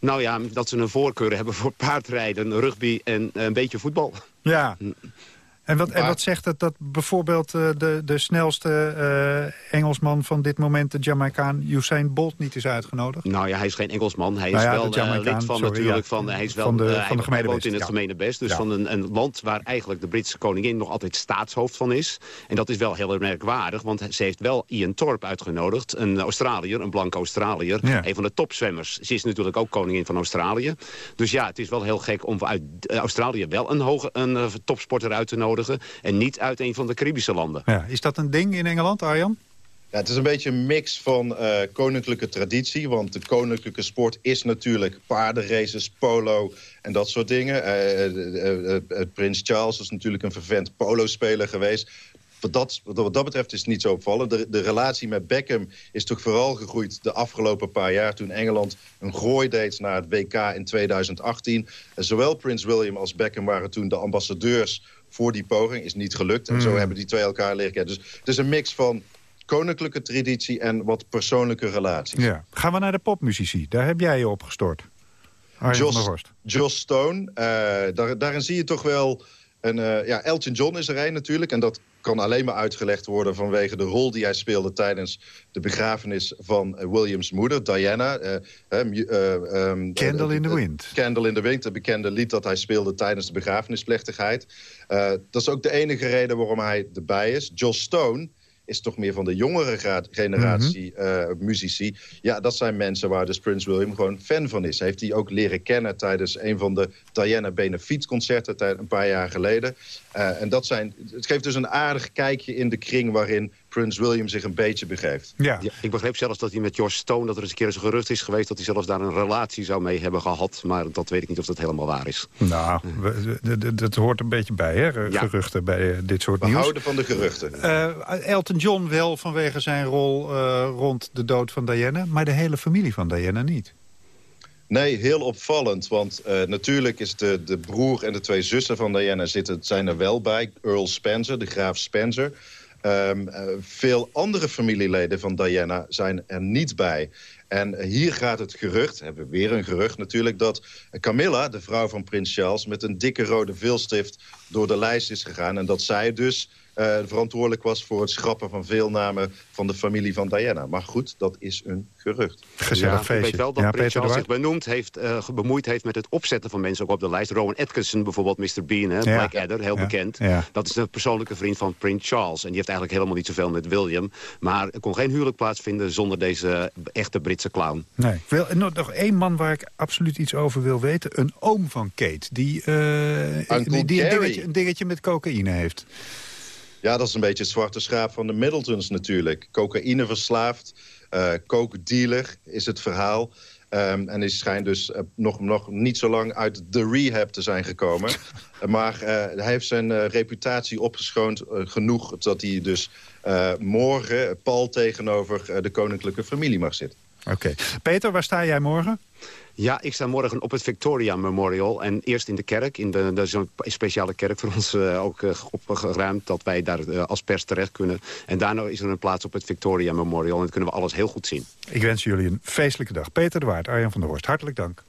Nou ja, dat ze een voorkeur hebben voor paardrijden, rugby en een beetje voetbal. Ja, en wat, en wat zegt het dat bijvoorbeeld uh, de, de snelste uh, Engelsman van dit moment... de Jamaicaan Usain Bolt niet is uitgenodigd? Nou ja, hij is geen Engelsman. Hij is nou ja, wel uh, lid van sorry, natuurlijk ja. van... Hij, is wel, van de, van de hij woont in het gemene best. Dus van een, een, land waar eigenlijk de Britse koningin nog altijd staatshoofd van is. En dat is wel heel merkwaardig, want ze heeft wel Ian Thorpe uitgenodigd. Een Australiër, een blanke Australiër. Een van de topzwemmers. Ze is natuurlijk ook koningin van Australië. Dus ja, het is wel heel gek om uit Australië wel een, hoge, een topsporter uit te nodigen en niet uit een van de Caribische landen. Ja, is dat een ding in Engeland, Arjan? Ja, het is een beetje een mix van uh, koninklijke traditie. Want de koninklijke sport is natuurlijk paardenraces, polo en dat soort dingen. Uh, uh, Prins Charles is natuurlijk een vervent polo-speler geweest. Wat dat, wat dat betreft is het niet zo opvallend. De, de relatie met Beckham is toch vooral gegroeid de afgelopen paar jaar... toen Engeland een grooi deed naar het WK in 2018. En zowel Prins William als Beckham waren toen de ambassadeurs voor die poging. Is niet gelukt. En zo hmm. hebben die twee elkaar leren kennen. Dus het is een mix van koninklijke traditie en wat persoonlijke relaties. Ja. Gaan we naar de popmuzici. Daar heb jij je op gestort. Joss, Joss Stone. Uh, daar, daarin zie je toch wel... Een, uh, ja, Elton John is er een natuurlijk. En dat kan alleen maar uitgelegd worden vanwege de rol die hij speelde... tijdens de begrafenis van uh, Williams moeder, Diana. Um, Candle in the Wind. Candle in the Wind, het bekende lied dat hij speelde tijdens de begrafenisplechtigheid. dat is ook de enige reden waarom hij erbij is. Joss Stone is toch meer van de jongere generatie mm muzici. Ja, dat zijn mensen waar dus Prince William gewoon fan van is. Heeft hij ook leren kennen tijdens een van de Diana Benefietconcerten een paar jaar geleden. Uh, en dat zijn, het geeft dus een aardig kijkje in de kring waarin Prince William zich een beetje begeeft. Ja. ja. ik begreep zelfs dat hij met George Stone... dat er eens een keer eens een gerucht is geweest... dat hij zelfs daar een relatie zou mee hebben gehad. Maar dat weet ik niet of dat helemaal waar is. Nou, dat hoort een beetje bij, hè? Geruchten bij uh, dit soort We nieuws. We houden van de geruchten. Uh, Elton John wel vanwege zijn rol rond de dood van Diana... maar de hele familie van Diana niet. Nee, heel opvallend. Want uh, natuurlijk is de, de broer en de twee zussen van Diana zitten, zijn er wel bij. Earl Spencer, de graaf Spencer. Um, uh, veel andere familieleden van Diana zijn er niet bij. En hier gaat het gerucht, hebben we weer een gerucht natuurlijk... dat Camilla, de vrouw van prins Charles... met een dikke rode vilstift door de lijst is gegaan... en dat zij dus verantwoordelijk was voor het schrappen van veel namen van de familie van Diana. Maar goed, dat is een gerucht. Gezellig feestje. Ik weet wel dat ja, Prins Charles zich benoemd heeft, uh, bemoeid heeft met het opzetten van mensen ook op de lijst. Rowan Atkinson bijvoorbeeld, Mr. Bean, hè, ja. Blackadder, heel ja. bekend. Dat is een persoonlijke vriend van Prins Charles. En die heeft eigenlijk helemaal niet zoveel met William. Maar er kon geen huwelijk plaatsvinden zonder deze echte Britse clown. Nee. Wil, nog één man waar ik absoluut iets over wil weten. Een oom van Kate, die, uh, die, die een, dingetje, een dingetje met cocaïne heeft. Ja, dat is een beetje het zwarte schaap van de Middletons natuurlijk. Cocaïne verslaafd, coke dealer is het verhaal. Um, en hij schijnt dus uh, nog, nog niet zo lang uit de rehab te zijn gekomen. maar uh, hij heeft zijn reputatie opgeschoond genoeg... dat hij dus morgen pal tegenover de koninklijke familie mag zitten. Oké. Peter, waar sta jij morgen? Ja, ik sta morgen op het Victoria Memorial. En eerst in de kerk. In de, dat is een speciale kerk voor ons uh, ook uh, opgeruimd. Dat wij daar uh, als pers terecht kunnen. En daarna is er een plaats op het Victoria Memorial. En dan kunnen we alles heel goed zien. Ik wens jullie een feestelijke dag. Peter de Waard, Arjan van der Horst. Hartelijk dank.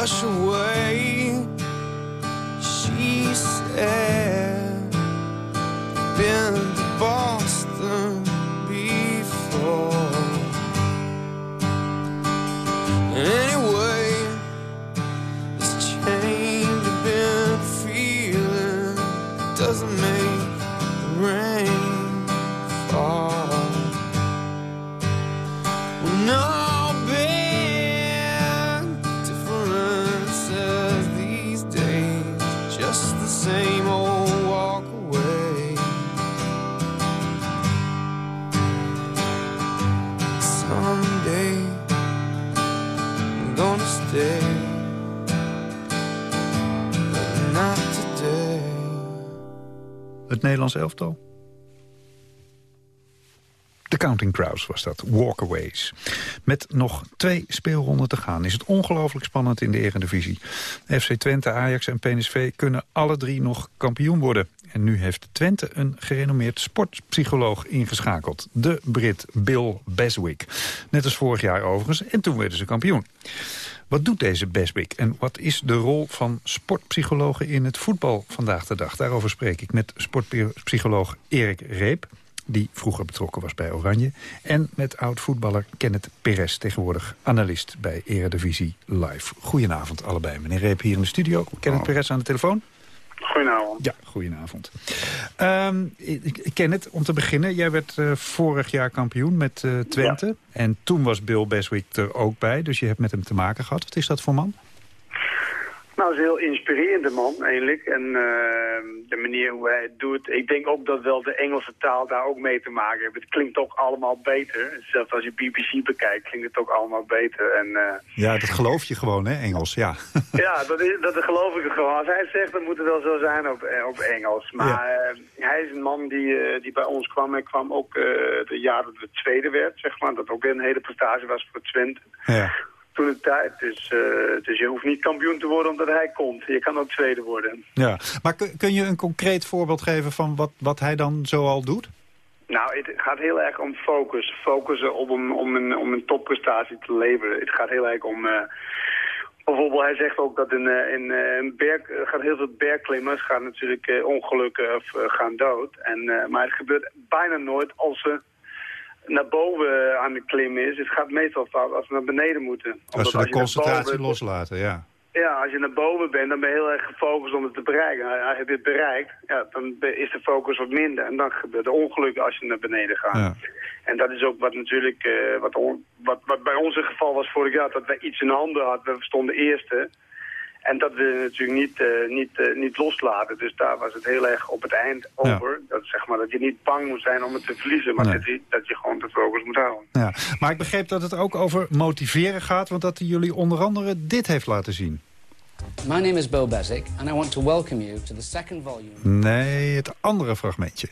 rush away. She said, Been to Boston before. Anyway, this change I've been feeling doesn't make Nederlands elftal. De Counting Crows was dat, Walkaways. Met nog twee speelronden te gaan is het ongelooflijk spannend in de Eredivisie. FC Twente, Ajax en PSV kunnen alle drie nog kampioen worden. En nu heeft Twente een gerenommeerd sportpsycholoog ingeschakeld. De Brit Bill Beswick. Net als vorig jaar overigens, en toen werden ze kampioen. Wat doet deze Beswick en wat is de rol van sportpsychologen in het voetbal vandaag de dag? Daarover spreek ik met sportpsycholoog Erik Reep die vroeger betrokken was bij Oranje. En met oud-voetballer Kenneth Perez, tegenwoordig analist bij Eredivisie Live. Goedenavond allebei. Meneer Reep hier in de studio. Kenneth Perez aan de telefoon. Goedenavond. Ja, goedenavond. Um, Kenneth, om te beginnen, jij werd uh, vorig jaar kampioen met uh, Twente. Ja. En toen was Bill Beswick er ook bij, dus je hebt met hem te maken gehad. Wat is dat voor man? Nou, is een heel inspirerende man eigenlijk. En uh, de manier hoe hij het doet. Ik denk ook dat wel de Engelse taal daar ook mee te maken heeft. Het klinkt ook allemaal beter. Zelfs als je BBC bekijkt, klinkt het ook allemaal beter. En, uh, ja, dat geloof je gewoon, hè, Engels, ja. ja, dat, is, dat geloof ik gewoon. Als hij het zegt, dan moet het wel zo zijn op, op Engels. Maar ja. uh, hij is een man die, die bij ons kwam. Hij kwam ook het jaar dat we tweede werd, zeg maar. Dat ook een hele prestatie was voor Twente. Ja de tijd. Dus, uh, dus je hoeft niet kampioen te worden omdat hij komt. Je kan ook tweede worden. Ja, maar kun je een concreet voorbeeld geven van wat, wat hij dan zoal doet? Nou, het gaat heel erg om focus. Focussen op een, om, een, om een topprestatie te leveren. Het gaat heel erg om... Uh, bijvoorbeeld, hij zegt ook dat in, in, in berg, gaat heel veel bergklimmers gaan natuurlijk uh, ongelukken of gaan dood. En, maar het gebeurt bijna nooit als ze naar boven aan de klim is. Het gaat meestal fout als we naar beneden moeten. Omdat als ze de concentratie loslaten, ja. Ja, als je naar boven bent, dan ben je heel erg gefocust om het te bereiken. Als je dit bereikt, ja, dan is de focus wat minder. En dan gebeurt er ongeluk als je naar beneden gaat. Ja. En dat is ook wat natuurlijk, uh, wat, wat, wat bij ons het geval was vorig jaar, dat wij iets in handen hadden. We stonden eerste. En dat willen we natuurlijk niet, uh, niet, uh, niet loslaten. Dus daar was het heel erg op het eind over. Ja. Dat, zeg maar, dat je niet bang moet zijn om het te verliezen. Maar nee. dat, je, dat je gewoon de focus moet houden. Ja. Maar ik begreep dat het ook over motiveren gaat. Want dat hij jullie onder andere dit heeft laten zien. My name is Bill Basic. And I want to welcome you to the second volume. Nee, het andere fragmentje.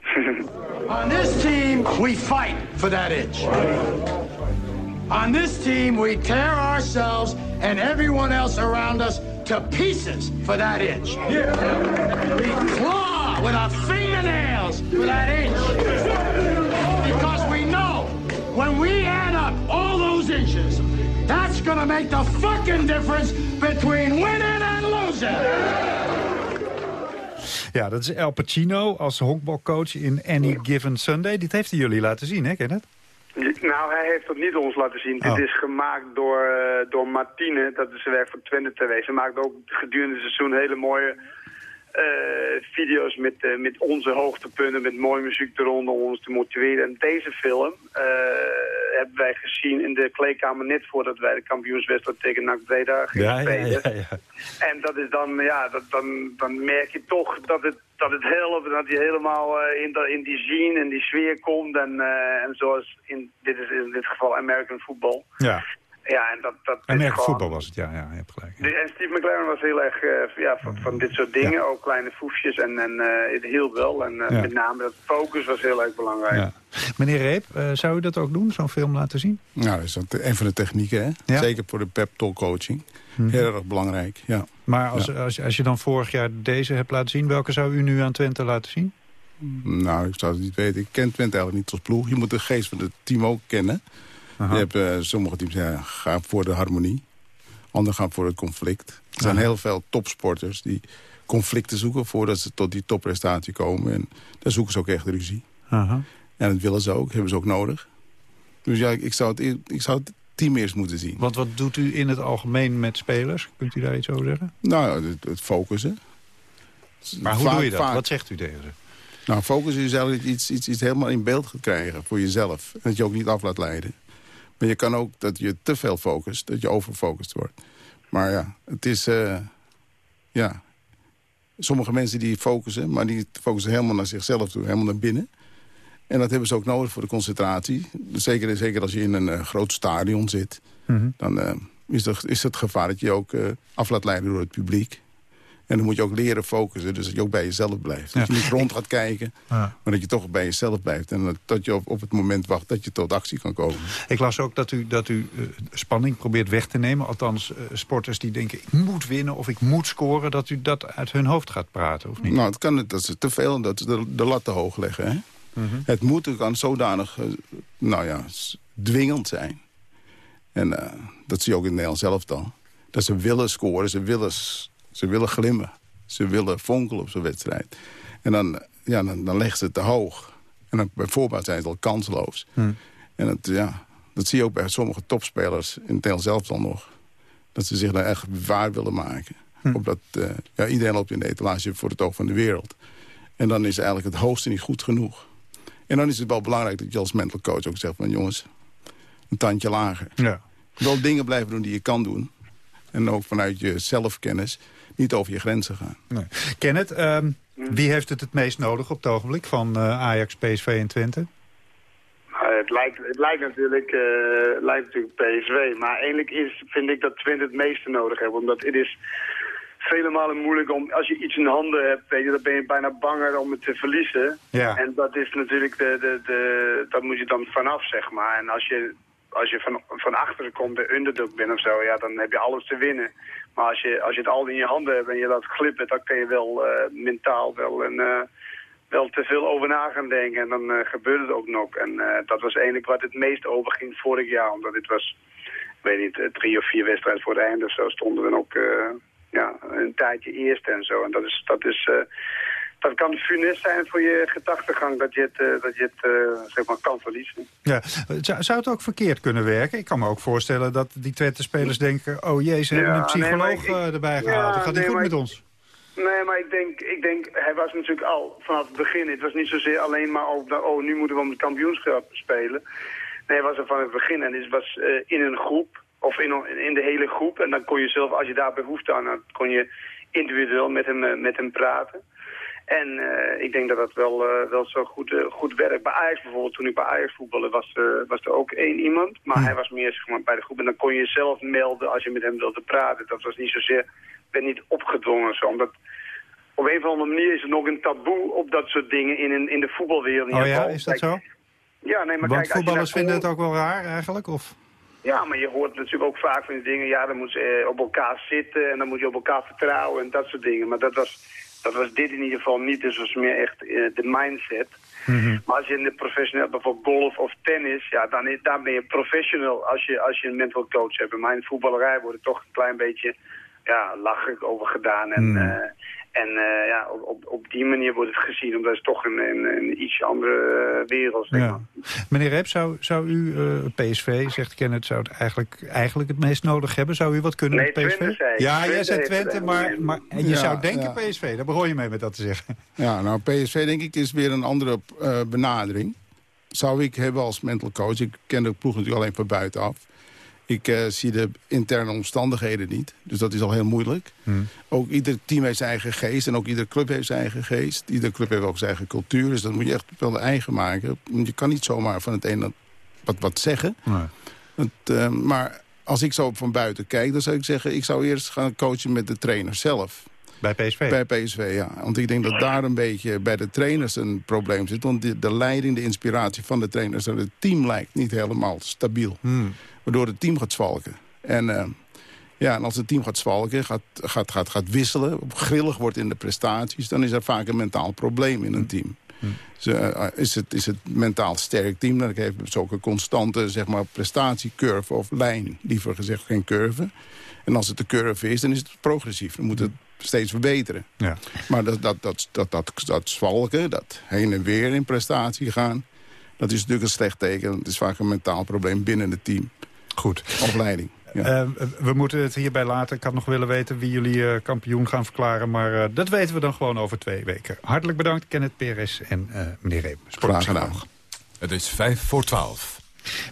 On this team, we fight for that itch. On this team, we tear ourselves and everyone else around us to pieces for that inch. Yeah. We claw with our fingernails for that inch. Because we know when we add up all those inches, that's gonna make the fucking difference between winning and losing. Ja, dat is Al Pacino als honkbalcoach in Any Given Sunday. Dit heeft hij jullie laten zien, hè, Kenneth? Nou, hij heeft het niet ons laten zien. Oh. Dit is gemaakt door, uh, door Martine, dat is werk van Twente TV. Ze maakt ook gedurende het seizoen hele mooie uh, video's met, uh, met onze hoogtepunten, met mooie muziek eronder om ons te motiveren. En deze film hebben wij gezien in de kleedkamer net voordat wij de kampioenswedstrijd tegen NAC Breda gingen ja, spelen. Ja, ja, ja. En dat is dan, ja, dat, dan, dan merk je toch dat het, dat het helpt, dat je helemaal uh, in, in die scene en die sfeer komt. En, uh, en zoals in dit, is in dit geval American football. Ja. Ja, en dat, dat American voetbal was het, ja, ja, je hebt gelijk. Ja. En Steve McLaren was heel erg uh, ja, van, van dit soort dingen, ja. ook kleine foefjes en, en uh, het hielp wel. En uh, ja. met name dat focus was heel erg belangrijk. Ja. Meneer Reep, zou u dat ook doen, zo'n film laten zien? Nou, dat is een van de technieken, hè? Zeker voor de pep talk coaching. Hmm. Heel erg belangrijk, ja. Maar als, als, als je dan vorig jaar deze hebt laten zien, welke zou u nu aan Twente laten zien? Nou, ik zou het niet weten. Ik ken Twente eigenlijk niet als ploeg. Je moet de geest van het team ook kennen. Aha. Je hebt, uh, sommige teams ja, gaan voor de harmonie. Anderen gaan voor het conflict. Er zijn heel veel topsporters die conflicten zoeken... voordat ze tot die topprestatie komen. En daar zoeken ze ook echt ruzie. Aha. En dat willen ze ook, hebben ze ook nodig. Dus ja, ik zou het, ik zou het team eerst moeten zien. Want wat doet u in het algemeen met spelers? Kunt u daar iets over zeggen? Nou, het, het focussen. Maar hoe doe je dat? Wat zegt u tegen ze? Nou, focus is eigenlijk iets, iets, iets helemaal in beeld gaat krijgen voor jezelf. En dat je ook niet af laat leiden. Maar je kan ook dat je te veel focust, dat je overfocust wordt. Maar ja, het is... Uh, ja, sommige mensen die focussen, maar die focussen helemaal naar zichzelf toe, helemaal naar binnen. En dat hebben ze ook nodig voor de concentratie. Zeker, zeker als je in een uh, groot stadion zit. Mhm. Dan uh, is, er, is het gevaar dat je ook af laat leiden door het publiek. En dan moet je ook leren focussen, dus dat je ook bij jezelf blijft. Dat je niet rond gaat kijken, maar dat je toch bij jezelf blijft. En dat je op, op het moment wacht dat je tot actie kan komen. Ik las ook dat u, dat u spanning probeert weg te nemen. Althans, sporters die denken, ik moet winnen of ik moet scoren... dat u dat uit hun hoofd gaat praten, of niet? Nou, het kan, dat ze te veel, dat ze de, de lat te hoog leggen, hè? Mhm. Het moet kan zodanig, uh, nou ja, dwingend zijn. En uh, dat zie je ook in Nederland zelf dan. Dat ze willen scoren, ze willen, ze willen glimmen. Ze willen fonkelen op zo'n wedstrijd. En dan, ja, dan, dan leggen ze het te hoog. En dan bijvoorbeeld zijn ze al kansloos. Mhm. En dat, ja, dat zie je ook bij sommige topspelers in het zelf dan nog. Dat ze zich daar echt waar willen maken. Hm. Opdat, uh, ja, iedereen loopt in de etalage voor het oog van de wereld. En dan is eigenlijk het hoogste niet goed genoeg. En dan is het wel belangrijk dat je als mental coach ook zegt van jongens, een tandje lager. Ja. Wel dingen blijven doen die je kan doen. En ook vanuit je zelfkennis niet over je grenzen gaan. Nee. Kenneth, ehm, wie heeft het het meest nodig op het ogenblik van uh, Ajax, PSV en Twente? Uh, het, lijkt, het lijkt, natuurlijk, uh, lijkt natuurlijk PSV. Maar eigenlijk is, vind ik dat Twente het meeste nodig heeft. Omdat het is vele malen moeilijk om, als je iets in handen hebt, weet je, dan ben je bijna banger om het te verliezen. Ja. En dat is natuurlijk, de, de, de, dat moet je dan vanaf, zeg maar. En als je, als je van, van achteren komt, de underdog bent of zo, ja, dan heb je alles te winnen. Maar als je, als je het al in je handen hebt en je laat glippen, dan kun je wel uh, mentaal wel een... Uh, wel te veel over na gaan denken en dan uh, gebeurde het ook nog. En dat was eigenlijk wat het meest overging vorig jaar, omdat dit was, ik weet niet, drie of vier wedstrijden voor het einde of zo stonden we ook ja, een tijdje eerst en zo. En dat is, dat is dat kan funest zijn voor je gedachtegang dat je het, uh, dat je het uh, zeg maar kan verliezen. Ja. Zou het ook verkeerd kunnen werken? Ik kan me ook voorstellen dat die Twente-spelers denken... oh jee, ze hebben een psycholoog nee, erbij gehaald. dat gaat niet goed met ons. Nee, maar ik denk, ik denk, hij was natuurlijk al vanaf het begin... het was niet zozeer alleen maar over, oh, nu moeten we om het kampioenschap spelen. Nee, hij was er van het begin en het was in een groep of in, in de hele groep. En dan kon je zelf, als je daar behoefte aan had, kon je individueel met hem, eh, met hem praten. En uh, ik denk dat dat wel, uh, wel zo goed, uh, goed werkt. Bij Ajax bijvoorbeeld, toen ik bij Ajax voetbalde, was, was er ook één iemand. Maar hm. hij was meer zeg maar, bij de groep. En dan kon je zelf melden als je met hem wilde praten. Dat was niet zozeer, werd niet opgedwongen. Zo, omdat op een of andere manier is er nog een taboe op dat soort dingen in, in, in de voetbalwereld. Oh ja, is dat zo? Ja, nee, maar Want kijk, voetballers vinden het ook wel raar eigenlijk? Of? Ja, maar je hoort natuurlijk ook vaak van die dingen, ja, dan moet eh, op elkaar zitten en dan moet je op elkaar vertrouwen en dat soort dingen. Maar dat was, dat was dit in ieder geval niet, dus was meer echt uh, de mindset. Mhm. Maar als je in de professioneel, bijvoorbeeld golf of tennis, ja, dan, is, dan ben je professional als je, als je een mental coach hebt. In mijn voetballerij wordt er toch een klein beetje ja, lachelijk over gedaan. En, mm. uh, en uh, ja, op, op, op, die manier wordt het gezien, omdat het toch een, een, een iets andere uh, wereld zeg ja. Meneer Rep, zou, zou u, uh, PSV, zegt Kenneth, zou het eigenlijk, eigenlijk het meest nodig hebben? Zou u wat kunnen nee, met PSV? Twente, ja, jij zei Twente, maar, maar en je ja, zou denken ja. PSV. Daar begon je mee met dat te zeggen. Ja, nou, PSV denk ik is weer een andere benadering. Zou ik hebben als mental coach. Ik ken de ploeg natuurlijk alleen van buitenaf. Ik uh, zie de interne omstandigheden niet. Dus dat is al heel moeilijk. Hmm. Ook ieder team heeft zijn eigen geest. En ook iedere club heeft zijn eigen geest. Iedere club heeft ook zijn eigen cultuur. Dus dat moet je echt wel de eigen maken. Je kan niet zomaar van het een wat, wat zeggen. Nee. Het, uh, maar als ik zo van buiten kijk, dan zou ik zeggen... ik zou eerst gaan coachen met de trainer zelf. Bij PSV? Bij PSV, ja. Want ik denk dat daar een beetje bij de trainers een probleem zit. Want de, de leiding, de inspiratie van de trainers en het team lijkt niet helemaal stabiel. Hmm waardoor het team gaat zwalken. En, uh, ja, en als het team gaat zwalken, gaat, gaat, gaat, gaat wisselen... grillig wordt in de prestaties... dan is er vaak een mentaal probleem in een team. Dus, uh, is, het, is het mentaal sterk team, dan heeft het ook een constante zeg maar, prestatiecurve of lijn. Liever gezegd geen curve. En als het de curve is, dan is het progressief. Dan moet het steeds verbeteren. Ja. Maar dat, dat, dat, dat, dat, dat zwalken, dat heen en weer in prestatie gaan... dat is natuurlijk een slecht teken. Het is vaak een mentaal probleem binnen het team. Goed. Opleiding. Ja. we moeten het hierbij laten. Ik had nog willen weten wie jullie kampioen gaan verklaren. Maar dat weten we dan gewoon over twee weken. Hartelijk bedankt, Kenneth Peres en meneer Reem. Graag gedaan. Het is vijf voor twaalf.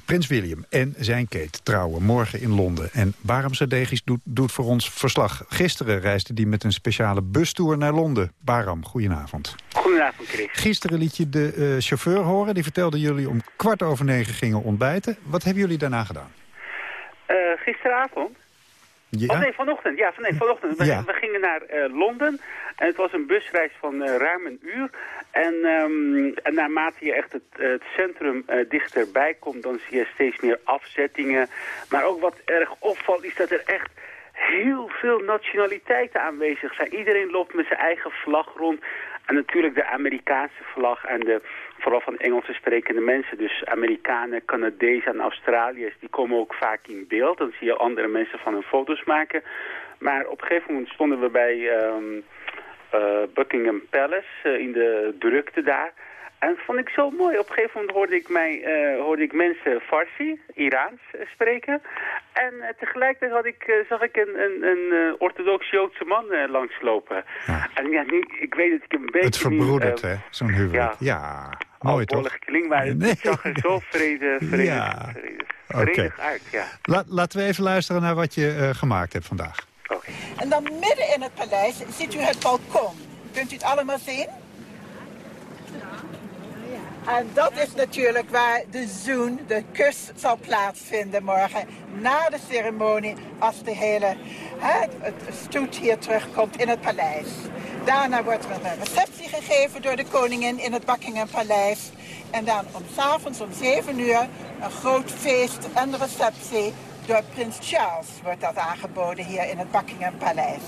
Prins William en zijn Kate trouwen morgen in Londen. En Baram Sadegis doet, doet voor ons verslag. Gisteren reisde hij met een speciale bustour naar Londen. Baram, goedenavond. Goedenavond, Chris. Gisteren liet je de uh, chauffeur horen. Die vertelde jullie om kwart over negen gingen ontbijten. Wat hebben jullie daarna gedaan? Uh, gisteravond? Ja? Oh nee, vanochtend. Ja, van, nee, vanochtend. We, we gingen naar uh, Londen. En het was een busreis van uh, ruim een uur. En, um, en naarmate je echt het, het centrum uh, dichterbij komt, dan zie je steeds meer afzettingen. Maar ook wat erg opvalt, is dat er echt heel veel nationaliteiten aanwezig zijn. Iedereen loopt met zijn eigen vlag rond. En natuurlijk de Amerikaanse vlag en de, vooral van Engelse sprekende mensen. Dus Amerikanen, Canadezen en Australiërs, die komen ook vaak in beeld. Dan zie je andere mensen van hun foto's maken. Maar op een gegeven moment stonden we bij uh, Buckingham Palace uh, in de drukte daar. En dat vond ik zo mooi. Op een gegeven moment hoorde ik, mij, uh, hoorde ik mensen Farsi, Iraans, spreken. En tegelijkertijd had ik, zag ik een, een, een orthodox Joodse man langslopen. Ja. En ja, nu, ik weet dat ik een beetje... Het verbroedert, hè, zo'n huwelijk. Ja, ja mooi toch? klinkt, maar nee. het zag er zo vrede, ja. vredig, okay. uit, ja. La, laten we even luisteren naar wat je gemaakt hebt vandaag. En dan midden in het paleis ziet u het balkon. Kunt u het allemaal zien? En dat is natuurlijk waar de zoen, de kus, zal plaatsvinden morgen. Na de ceremonie, als de hele het stoet hier terugkomt in het paleis. Daarna wordt er een receptie gegeven door de koningin in het Buckingham Paleis. En dan om s'avonds om 7 uur een groot feest en receptie door prins Charles wordt dat aangeboden hier in het Buckingham Paleis.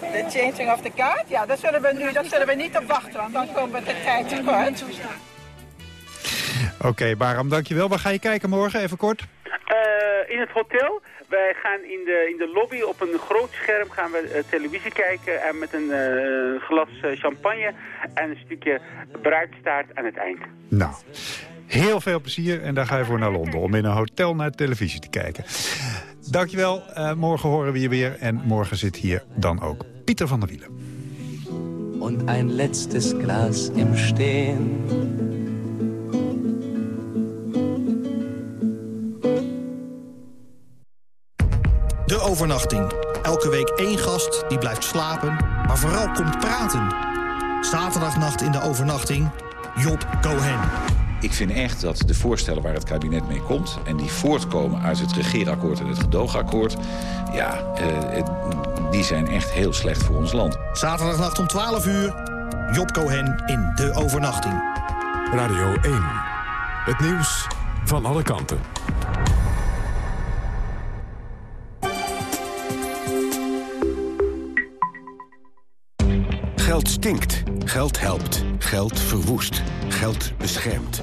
De changing of the guard, ja, daar zullen we nu dat zullen we niet op wachten, want dan komen we de tijd tekort. Oké, okay, Baram, dankjewel. Waar ga je kijken morgen, even kort? Uh, in het hotel. Wij gaan in de, in de lobby op een groot scherm gaan we uh, televisie kijken en met een uh, glas champagne en een stukje bruidstaart aan het eind. Nou, Heel veel plezier en daar ga je voor naar Londen... om in een hotel naar televisie te kijken. Dankjewel. Uh, morgen horen we je weer. En morgen zit hier dan ook Pieter van der Wielen. En een letztes Glas im Stehen. De overnachting. Elke week één gast die blijft slapen, maar vooral komt praten. Zaterdagnacht in de overnachting, Job Cohen. Ik vind echt dat de voorstellen waar het kabinet mee komt... en die voortkomen uit het regeerakkoord en het gedoogakkoord... ja, uh, die zijn echt heel slecht voor ons land. Zaterdagnacht om 12 uur, Job Cohen in De Overnachting. Radio 1, het nieuws van alle kanten. Geld stinkt. Geld helpt. Geld verwoest. Geld beschermt.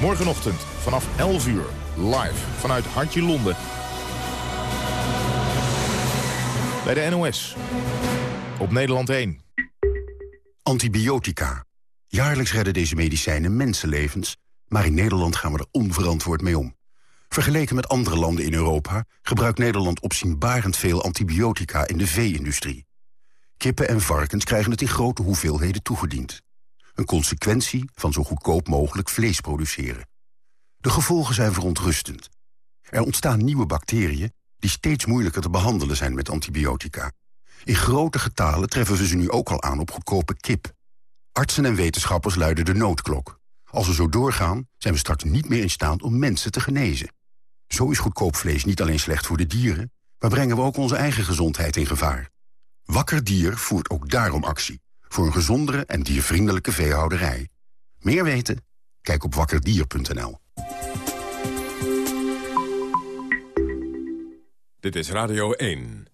Morgenochtend vanaf 11 uur, live vanuit Hartje Londen. Bij de NOS. Op Nederland 1. Antibiotica. Jaarlijks redden deze medicijnen mensenlevens... maar in Nederland gaan we er onverantwoord mee om. Vergeleken met andere landen in Europa... gebruikt Nederland opzienbarend veel antibiotica in de vee-industrie. Kippen en varkens krijgen het in grote hoeveelheden toegediend. Een consequentie van zo goedkoop mogelijk vlees produceren. De gevolgen zijn verontrustend. Er ontstaan nieuwe bacteriën die steeds moeilijker te behandelen zijn met antibiotica. In grote getalen treffen we ze nu ook al aan op goedkope kip. Artsen en wetenschappers luiden de noodklok. Als we zo doorgaan, zijn we straks niet meer in staat om mensen te genezen. Zo is goedkoop vlees niet alleen slecht voor de dieren... maar brengen we ook onze eigen gezondheid in gevaar. Wakker Dier voert ook daarom actie voor een gezondere en diervriendelijke veehouderij. Meer weten? Kijk op wakkerdier.nl. Dit is Radio 1.